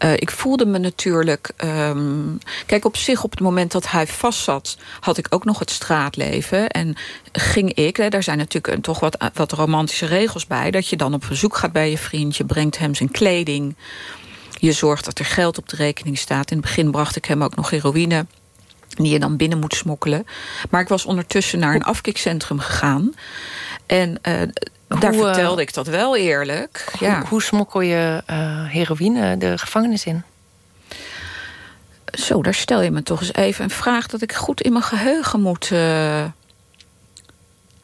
Uh, ik voelde me natuurlijk... Um, kijk, op zich, op het moment dat hij vastzat... had ik ook nog het straatleven. En ging ik... Hè, daar zijn natuurlijk een, toch wat, wat romantische regels bij... dat je dan op bezoek gaat bij je vriend. Je brengt hem zijn kleding. Je zorgt dat er geld op de rekening staat. In het begin bracht ik hem ook nog heroïne die je dan binnen moet smokkelen. Maar ik was ondertussen naar een afkikcentrum gegaan. En uh, daar hoe, vertelde ik dat wel eerlijk. Hoe, ja. hoe smokkel je uh, heroïne de gevangenis in? Zo, daar stel je me toch eens even een vraag... dat ik goed in mijn geheugen moet... Uh...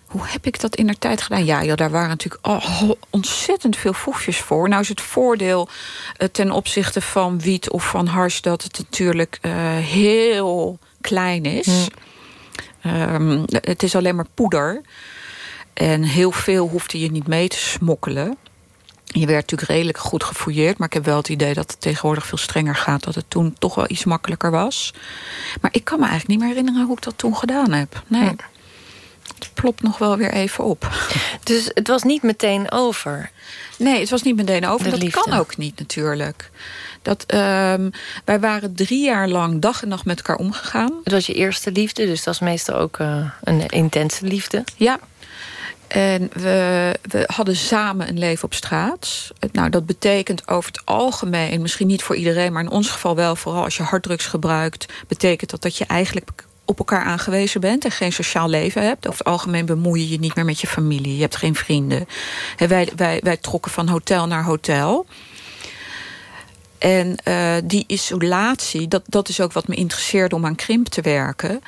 Hoe heb ik dat in de tijd gedaan? Ja, ja daar waren natuurlijk oh, ontzettend veel foefjes voor. Nou is het voordeel uh, ten opzichte van wiet of van hars... dat het natuurlijk heel klein is. Um, het is alleen maar poeder... En heel veel hoefde je niet mee te smokkelen. Je werd natuurlijk redelijk goed gefouilleerd. Maar ik heb wel het idee dat het tegenwoordig veel strenger gaat. Dat het toen toch wel iets makkelijker was. Maar ik kan me eigenlijk niet meer herinneren hoe ik dat toen gedaan heb. Nee. Het plopt nog wel weer even op. Dus het was niet meteen over? Nee, het was niet meteen over. De dat liefde. kan ook niet natuurlijk. Dat, ehm, wij waren drie jaar lang dag en nacht met elkaar omgegaan. Het was je eerste liefde, dus dat is meestal ook eh, een intense liefde. Ja. En we, we hadden samen een leven op straat. Nou, dat betekent over het algemeen, misschien niet voor iedereen, maar in ons geval wel, vooral als je harddrugs gebruikt, betekent dat dat je eigenlijk op elkaar aangewezen bent en geen sociaal leven hebt. Over het algemeen bemoei je je niet meer met je familie. Je hebt geen vrienden. En wij, wij, wij trokken van hotel naar hotel. En uh, die isolatie, dat, dat is ook wat me interesseerde om aan krimp te werken.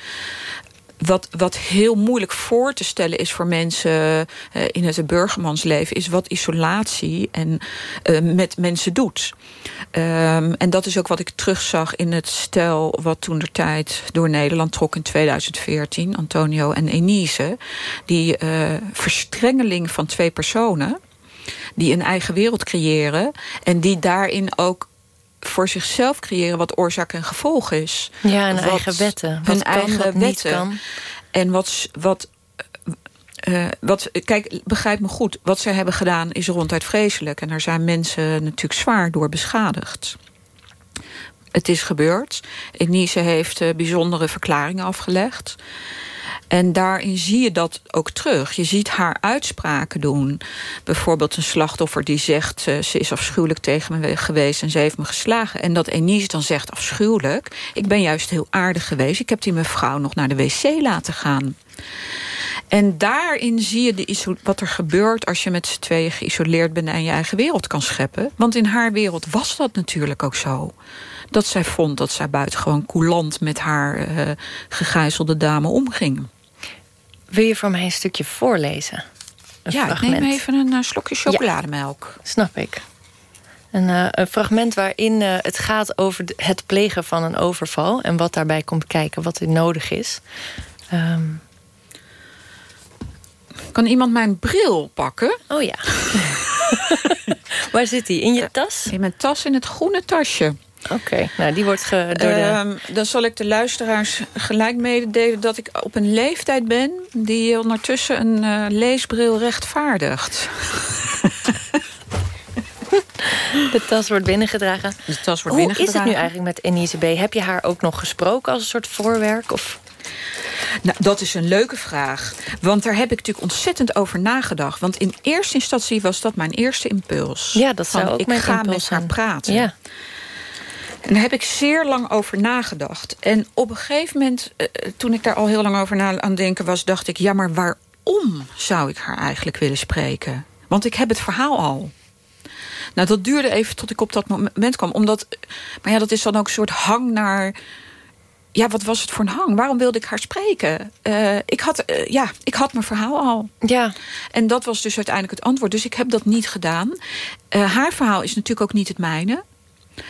Wat, wat heel moeilijk voor te stellen is voor mensen uh, in het burgermansleven... is wat isolatie en, uh, met mensen doet. Um, en dat is ook wat ik terugzag in het stel... wat toen de tijd door Nederland trok in 2014. Antonio en Enise. Die verstrengeling van twee personen... die een eigen wereld creëren... en die daarin ook voor zichzelf creëren wat oorzaak en gevolg is. Ja, en wat eigen wetten. Hun Wat kan, eigen wat wetten. niet kan. En wat, wat, uh, wat, kijk, begrijp me goed. Wat zij hebben gedaan is ronduit vreselijk. En daar zijn mensen natuurlijk zwaar door beschadigd. Het is gebeurd. Enise heeft uh, bijzondere verklaringen afgelegd. En daarin zie je dat ook terug. Je ziet haar uitspraken doen. Bijvoorbeeld een slachtoffer die zegt... Uh, ze is afschuwelijk tegen me geweest en ze heeft me geslagen. En dat Enise dan zegt afschuwelijk. Ik ben juist heel aardig geweest. Ik heb die mevrouw nog naar de wc laten gaan. En daarin zie je de wat er gebeurt als je met z'n tweeën geïsoleerd bent... en je eigen wereld kan scheppen. Want in haar wereld was dat natuurlijk ook zo. Dat zij vond dat zij buitengewoon coulant met haar uh, gegijzelde dame omging. Wil je voor mij een stukje voorlezen? Een ja, fragment. ik neem even een uh, slokje chocolademelk. Ja, snap ik. Een, uh, een fragment waarin het gaat over het plegen van een overval... en wat daarbij komt kijken, wat er nodig is. Um... Kan iemand mijn bril pakken? Oh ja. *laughs* *laughs* Waar zit die? In je tas? In mijn tas, in het groene tasje. Oké, okay. nou die wordt ge door de... Uh, dan zal ik de luisteraars gelijk mededelen dat ik op een leeftijd ben... die ondertussen een uh, leesbril rechtvaardigt. *laughs* De tas wordt binnengedragen. De tas wordt Hoe binnengedragen. is het nu eigenlijk met Enise B? Heb je haar ook nog gesproken als een soort voorwerk? Of... Nou, dat is een leuke vraag. Want daar heb ik natuurlijk ontzettend over nagedacht. Want in eerste instantie was dat mijn eerste impuls. Ja, dat zou Van, ook ik mijn ga impuls met haar praten. Ja. En daar heb ik zeer lang over nagedacht. En op een gegeven moment, uh, toen ik daar al heel lang over na aan denken was... dacht ik, ja, maar waarom zou ik haar eigenlijk willen spreken? Want ik heb het verhaal al. Nou, dat duurde even tot ik op dat moment kwam. Omdat, maar ja, dat is dan ook een soort hang naar... Ja, wat was het voor een hang? Waarom wilde ik haar spreken? Uh, ik, had, uh, ja, ik had mijn verhaal al. Ja. En dat was dus uiteindelijk het antwoord. Dus ik heb dat niet gedaan. Uh, haar verhaal is natuurlijk ook niet het mijne.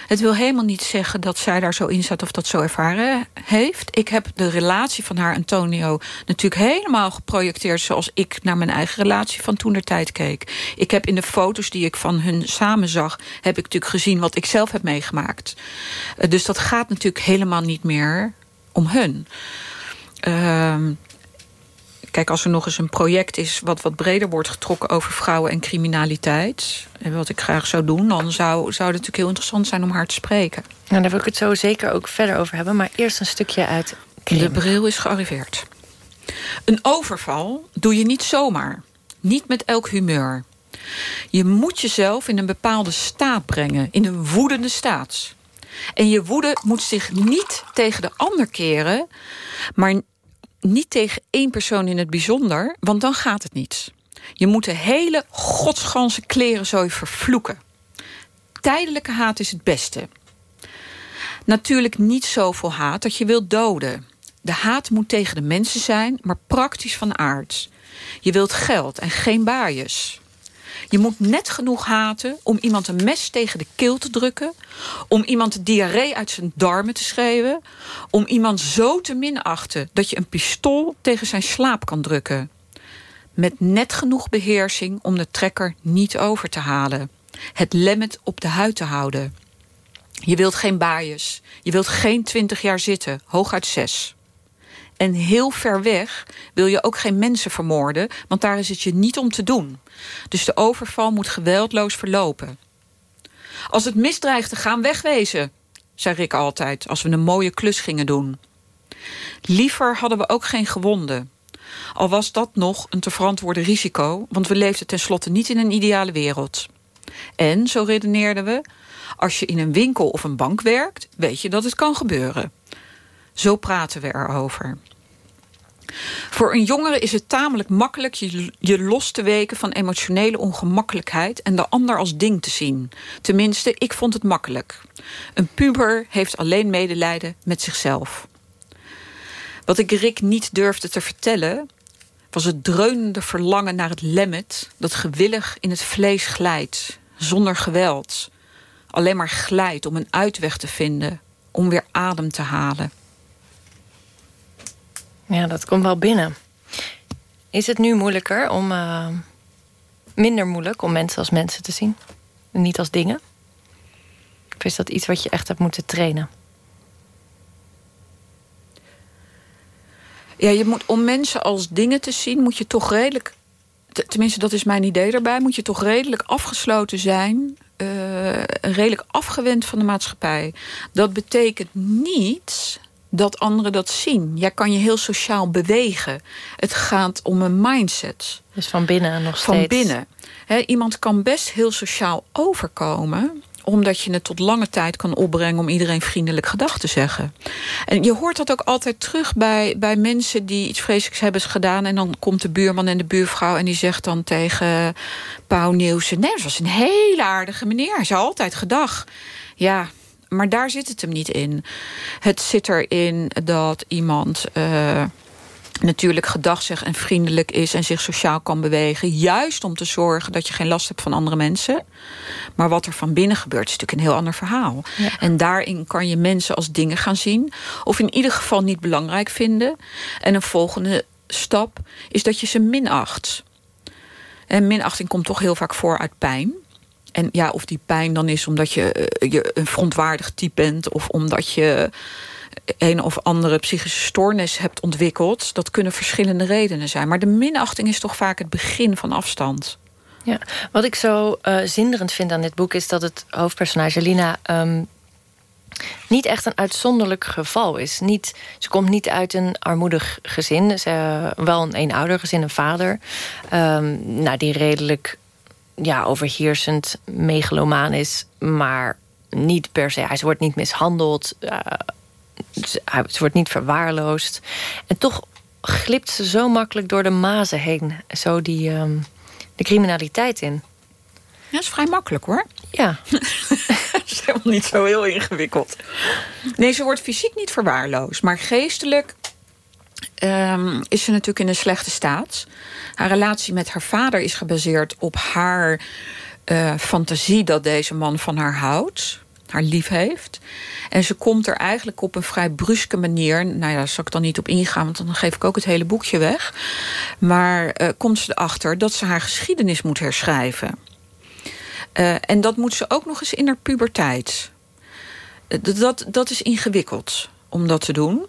Het wil helemaal niet zeggen dat zij daar zo in staat of dat zo ervaren heeft. Ik heb de relatie van haar, Antonio, natuurlijk helemaal geprojecteerd zoals ik naar mijn eigen relatie van toen der tijd keek. Ik heb in de foto's die ik van hun samen zag, heb ik natuurlijk gezien wat ik zelf heb meegemaakt. Uh, dus dat gaat natuurlijk helemaal niet meer om hun. Uh, Kijk, als er nog eens een project is wat wat breder wordt getrokken over vrouwen en criminaliteit, en wat ik graag zou doen, dan zou, zou het natuurlijk heel interessant zijn om haar te spreken. Nou, daar wil ik het zo zeker ook verder over hebben, maar eerst een stukje uit. Krim. De bril is gearriveerd. Een overval doe je niet zomaar. Niet met elk humeur. Je moet jezelf in een bepaalde staat brengen, in een woedende staat. En je woede moet zich niet tegen de ander keren, maar niet tegen één persoon in het bijzonder, want dan gaat het niet. Je moet de hele godsganse kleren zo vervloeken. Tijdelijke haat is het beste. Natuurlijk niet zoveel haat dat je wilt doden. De haat moet tegen de mensen zijn, maar praktisch van aard. Je wilt geld en geen baaiers. Je moet net genoeg haten om iemand een mes tegen de keel te drukken... om iemand diarree uit zijn darmen te schreeuwen... om iemand zo te minachten dat je een pistool tegen zijn slaap kan drukken. Met net genoeg beheersing om de trekker niet over te halen. Het lemmet op de huid te houden. Je wilt geen baaiers. Je wilt geen twintig jaar zitten, hooguit zes. En heel ver weg wil je ook geen mensen vermoorden... want daar is het je niet om te doen. Dus de overval moet geweldloos verlopen. Als het misdreigt te gaan, wegwezen, zei Rick altijd... als we een mooie klus gingen doen. Liever hadden we ook geen gewonden. Al was dat nog een te verantwoorden risico... want we leefden tenslotte niet in een ideale wereld. En, zo redeneerden we... als je in een winkel of een bank werkt, weet je dat het kan gebeuren. Zo praten we erover. Voor een jongere is het tamelijk makkelijk je, je los te weken van emotionele ongemakkelijkheid en de ander als ding te zien. Tenminste, ik vond het makkelijk. Een puber heeft alleen medelijden met zichzelf. Wat ik Rick niet durfde te vertellen, was het dreunende verlangen naar het lemmet dat gewillig in het vlees glijdt, zonder geweld. Alleen maar glijdt om een uitweg te vinden, om weer adem te halen. Ja, dat komt wel binnen. Is het nu moeilijker om... Uh, minder moeilijk om mensen als mensen te zien? En niet als dingen? Of is dat iets wat je echt hebt moeten trainen? Ja, je moet, om mensen als dingen te zien... moet je toch redelijk... Tenminste, dat is mijn idee daarbij... moet je toch redelijk afgesloten zijn... Uh, redelijk afgewend van de maatschappij. Dat betekent niet dat anderen dat zien. Jij kan je heel sociaal bewegen. Het gaat om een mindset. Dus van binnen nog steeds. Van binnen. He, iemand kan best heel sociaal overkomen omdat je het tot lange tijd kan opbrengen... om iedereen vriendelijk gedag te zeggen. En je hoort dat ook altijd terug bij, bij mensen... die iets vreselijks hebben gedaan... en dan komt de buurman en de buurvrouw... en die zegt dan tegen Pauw Nieuwsen... nee, dat was een hele aardige meneer. Hij zei altijd gedag. Ja, maar daar zit het hem niet in. Het zit erin dat iemand uh, natuurlijk gedachtig en vriendelijk is... en zich sociaal kan bewegen. Juist om te zorgen dat je geen last hebt van andere mensen. Maar wat er van binnen gebeurt is natuurlijk een heel ander verhaal. Ja. En daarin kan je mensen als dingen gaan zien. Of in ieder geval niet belangrijk vinden. En een volgende stap is dat je ze minacht. En minachting komt toch heel vaak voor uit pijn. En ja, of die pijn dan is omdat je, je een verontwaardigd type bent... of omdat je een of andere psychische stoornis hebt ontwikkeld... dat kunnen verschillende redenen zijn. Maar de minachting is toch vaak het begin van afstand. Ja, wat ik zo uh, zinderend vind aan dit boek... is dat het hoofdpersonage Lina... Um, niet echt een uitzonderlijk geval is. Niet, ze komt niet uit een armoedig gezin. Ze, uh, wel een eenouder gezin, een vader. Um, nou, die redelijk ja, overheersend megalomaan is, maar niet per se. Hij wordt niet mishandeld, uh, ze, ze, wordt niet verwaarloosd. En toch glipt ze zo makkelijk door de mazen heen, zo die, um, de criminaliteit in. Ja, dat is vrij makkelijk hoor. Ja. *laughs* dat is helemaal niet zo heel ingewikkeld. Nee, ze wordt fysiek niet verwaarloosd, maar geestelijk um, is ze natuurlijk in een slechte staat. Haar relatie met haar vader is gebaseerd op haar uh, fantasie dat deze man van haar houdt. Haar lief heeft. En ze komt er eigenlijk op een vrij bruske manier. Nou ja, daar zal ik dan niet op ingaan, want dan geef ik ook het hele boekje weg. Maar uh, komt ze erachter dat ze haar geschiedenis moet herschrijven. Uh, en dat moet ze ook nog eens in haar puberteit. dat, dat is ingewikkeld om dat te doen.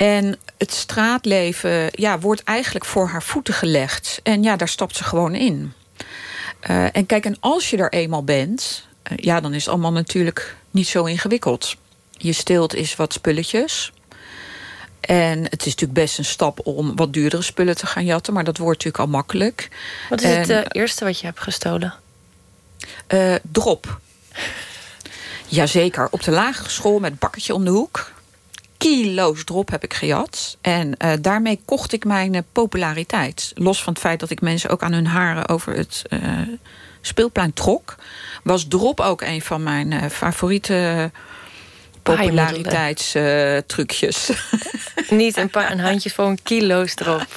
En het straatleven ja, wordt eigenlijk voor haar voeten gelegd. En ja, daar stapt ze gewoon in. Uh, en kijk, en als je er eenmaal bent... Uh, ja, dan is het allemaal natuurlijk niet zo ingewikkeld. Je steelt is wat spulletjes. En het is natuurlijk best een stap om wat duurdere spullen te gaan jatten. Maar dat wordt natuurlijk al makkelijk. Wat is en, het uh, eerste wat je hebt gestolen? Drop. *laughs* Jazeker, op de lagere school met bakketje om de hoek kilo's drop heb ik gejat. En uh, daarmee kocht ik mijn uh, populariteit. Los van het feit dat ik mensen ook aan hun haren over het uh, speelplein trok... was drop ook een van mijn favoriete populariteitstrucjes. *laughs* Niet een paar een handje voor een kilo's drop. *laughs*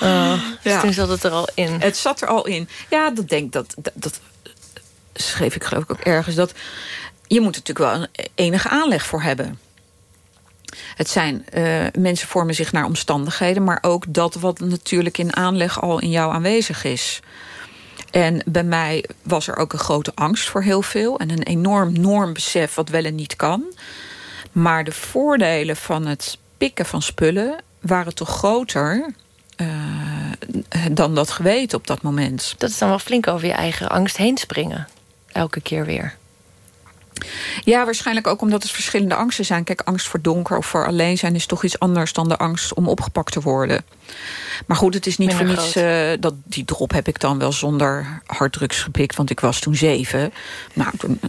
Oh, dus ja. toen zat het er al in. Het zat er al in. Ja, dat denk dat, dat, dat schreef ik geloof ik ook ergens... dat je moet er natuurlijk wel een enige aanleg voor hebben... Het zijn, uh, mensen vormen zich naar omstandigheden... maar ook dat wat natuurlijk in aanleg al in jou aanwezig is. En bij mij was er ook een grote angst voor heel veel... en een enorm normbesef wat wel en niet kan. Maar de voordelen van het pikken van spullen waren toch groter uh, dan dat geweten op dat moment. Dat is dan wel flink over je eigen angst heen springen. Elke keer weer. Ja, waarschijnlijk ook omdat het verschillende angsten zijn. Kijk, angst voor donker of voor alleen zijn is toch iets anders dan de angst om opgepakt te worden. Maar goed, het is niet Minder voor niets. Uh, dat die drop heb ik dan wel zonder harddrugs gepikt, want ik was toen zeven. Nou, toen,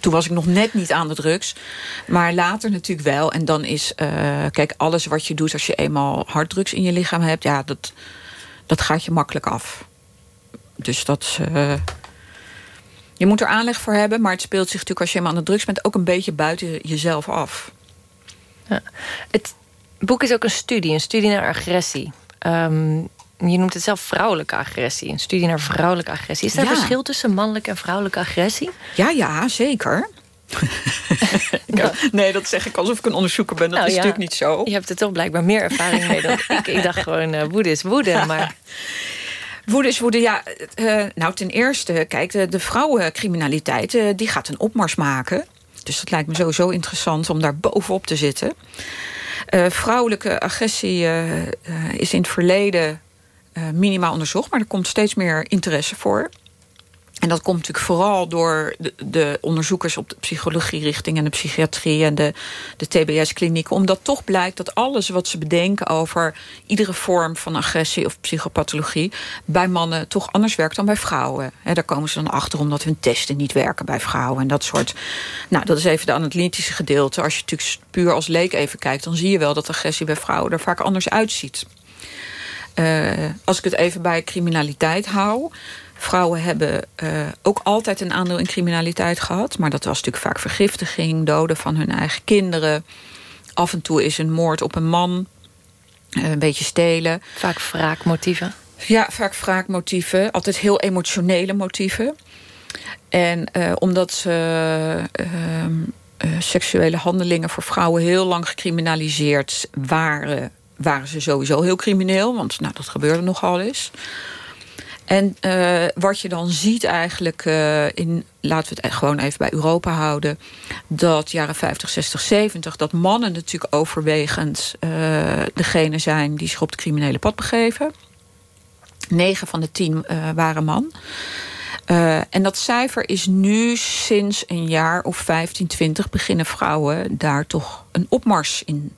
toen was ik nog net niet aan de drugs. Maar later natuurlijk wel. En dan is, uh, kijk, alles wat je doet als je eenmaal harddrugs in je lichaam hebt, ja, dat, dat gaat je makkelijk af. Dus dat. Uh, je moet er aanleg voor hebben, maar het speelt zich natuurlijk als je helemaal aan de drugs bent ook een beetje buiten jezelf af. Ja. Het boek is ook een studie, een studie naar agressie. Um, je noemt het zelf vrouwelijke agressie. Een studie naar vrouwelijke agressie. Is er een verschil tussen mannelijke en vrouwelijke agressie? Ja, ja, zeker. *laughs* nee, dat zeg ik alsof ik een onderzoeker ben. Dat nou is natuurlijk niet zo. Je hebt er toch blijkbaar meer ervaring mee dan *laughs* ik. Ik dacht gewoon, uh, woede is woede, maar... *laughs* Woede is woede, ja. Uh, nou, ten eerste, kijk, de, vrouwencriminaliteit... Uh, die gaat een opmars maken. Dus dat lijkt me sowieso interessant om daar bovenop te zitten. vrouwelijke agressie is in het verleden uh, minimaal onderzocht. Maar er komt steeds meer interesse voor. En dat komt natuurlijk vooral door de, de onderzoekers op de psychologie-richting en de psychiatrie en de, de TBS-klinieken. Omdat toch blijkt dat alles wat ze bedenken over iedere vorm van agressie of psychopathologie bij mannen toch anders werkt dan bij vrouwen. He, daar komen ze dan achter omdat hun testen niet werken bij vrouwen en dat soort. Nou, dat is even de analytische gedeelte. Als je natuurlijk puur als leek even kijkt, dan zie je wel dat agressie bij vrouwen er vaak anders uitziet. Uh, als ik het even bij criminaliteit hou. Vrouwen hebben uh, ook altijd een aandeel in criminaliteit gehad. Maar dat was natuurlijk vaak vergiftiging, doden van hun eigen kinderen. Af en toe is een moord op een man. Uh, een beetje stelen. Vaak wraakmotieven. Ja, vaak wraakmotieven. Altijd heel emotionele motieven. En omdat ehm, seksuele handelingen voor vrouwen heel lang gecriminaliseerd waren waren ze sowieso heel crimineel. Want nou, dat gebeurde nogal eens. En uh, wat je dan ziet eigenlijk uh, in, laten we het gewoon even bij Europa houden, dat jaren 50, 60, 70, dat mannen natuurlijk overwegend uh, degene zijn die zich op het criminele pad begeven. 9 van de 10 waren man. en dat cijfer is nu sinds een jaar of 15, 20 beginnen vrouwen daar toch een opmars in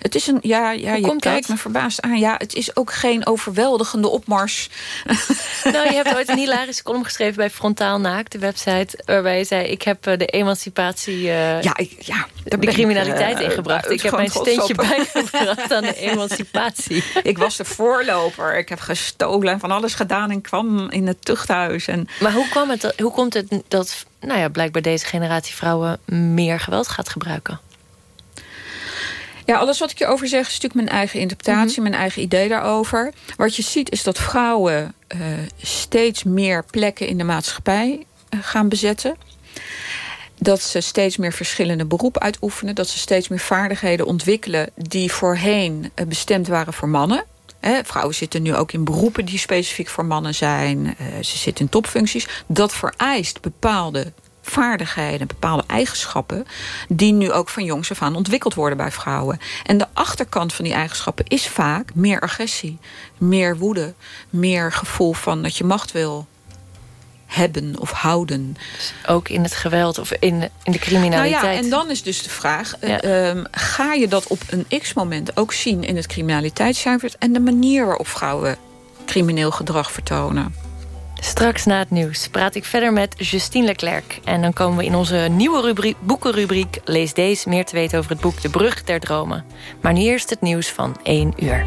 het is een, ja, ja je kijkt me verbaasd aan. Ja, het is ook geen overweldigende opmars. *laughs* Nou, je hebt ooit een hilarische column geschreven bij Frontaal Naakt, de website, waarbij je zei: Ik heb eh, de emancipatie, uh, ja, ik, ja, de criminaliteit ik, uh, ingebracht. Ik heb mijn steentje bijgebracht aan de *laughs* emancipatie. ik was de voorloper. Ik heb gestolen, van alles gedaan en kwam in het tuchthuis. En... Maar hoe, kwam het, hoe komt het dat nou ja, blijkbaar deze generatie vrouwen meer geweld gaat gebruiken? Ja, alles wat ik je over zeg is natuurlijk mijn eigen interpretatie, mhm. mijn eigen idee daarover. Wat je ziet is dat vrouwen uh, steeds meer plekken in de maatschappij uh, gaan bezetten. Dat ze steeds meer verschillende beroepen uitoefenen. Dat ze steeds meer vaardigheden ontwikkelen die voorheen uh, bestemd waren voor mannen. vrouwen zitten nu ook in beroepen die specifiek voor mannen zijn. ze zitten in topfuncties. Dat vereist bepaalde vaardigheden, bepaalde eigenschappen... die nu ook van jongs af aan ontwikkeld worden bij vrouwen. En de achterkant van die eigenschappen is vaak meer agressie. Meer woede, meer gevoel van dat je macht wil hebben of houden. Dus ook in het geweld of in, in de criminaliteit. Nou ja, en dan is dus de vraag... Ehm, ga je dat op een x-moment ook zien in het criminaliteitscijfer... en de manier waarop vrouwen crimineel gedrag vertonen? Straks na het nieuws praat ik verder met Justine Leclerc. En dan komen we in onze nieuwe rubriek, boekenrubriek... Lees deze meer te weten over het boek De Brug der Dromen. Maar nu eerst het nieuws van 1 uur.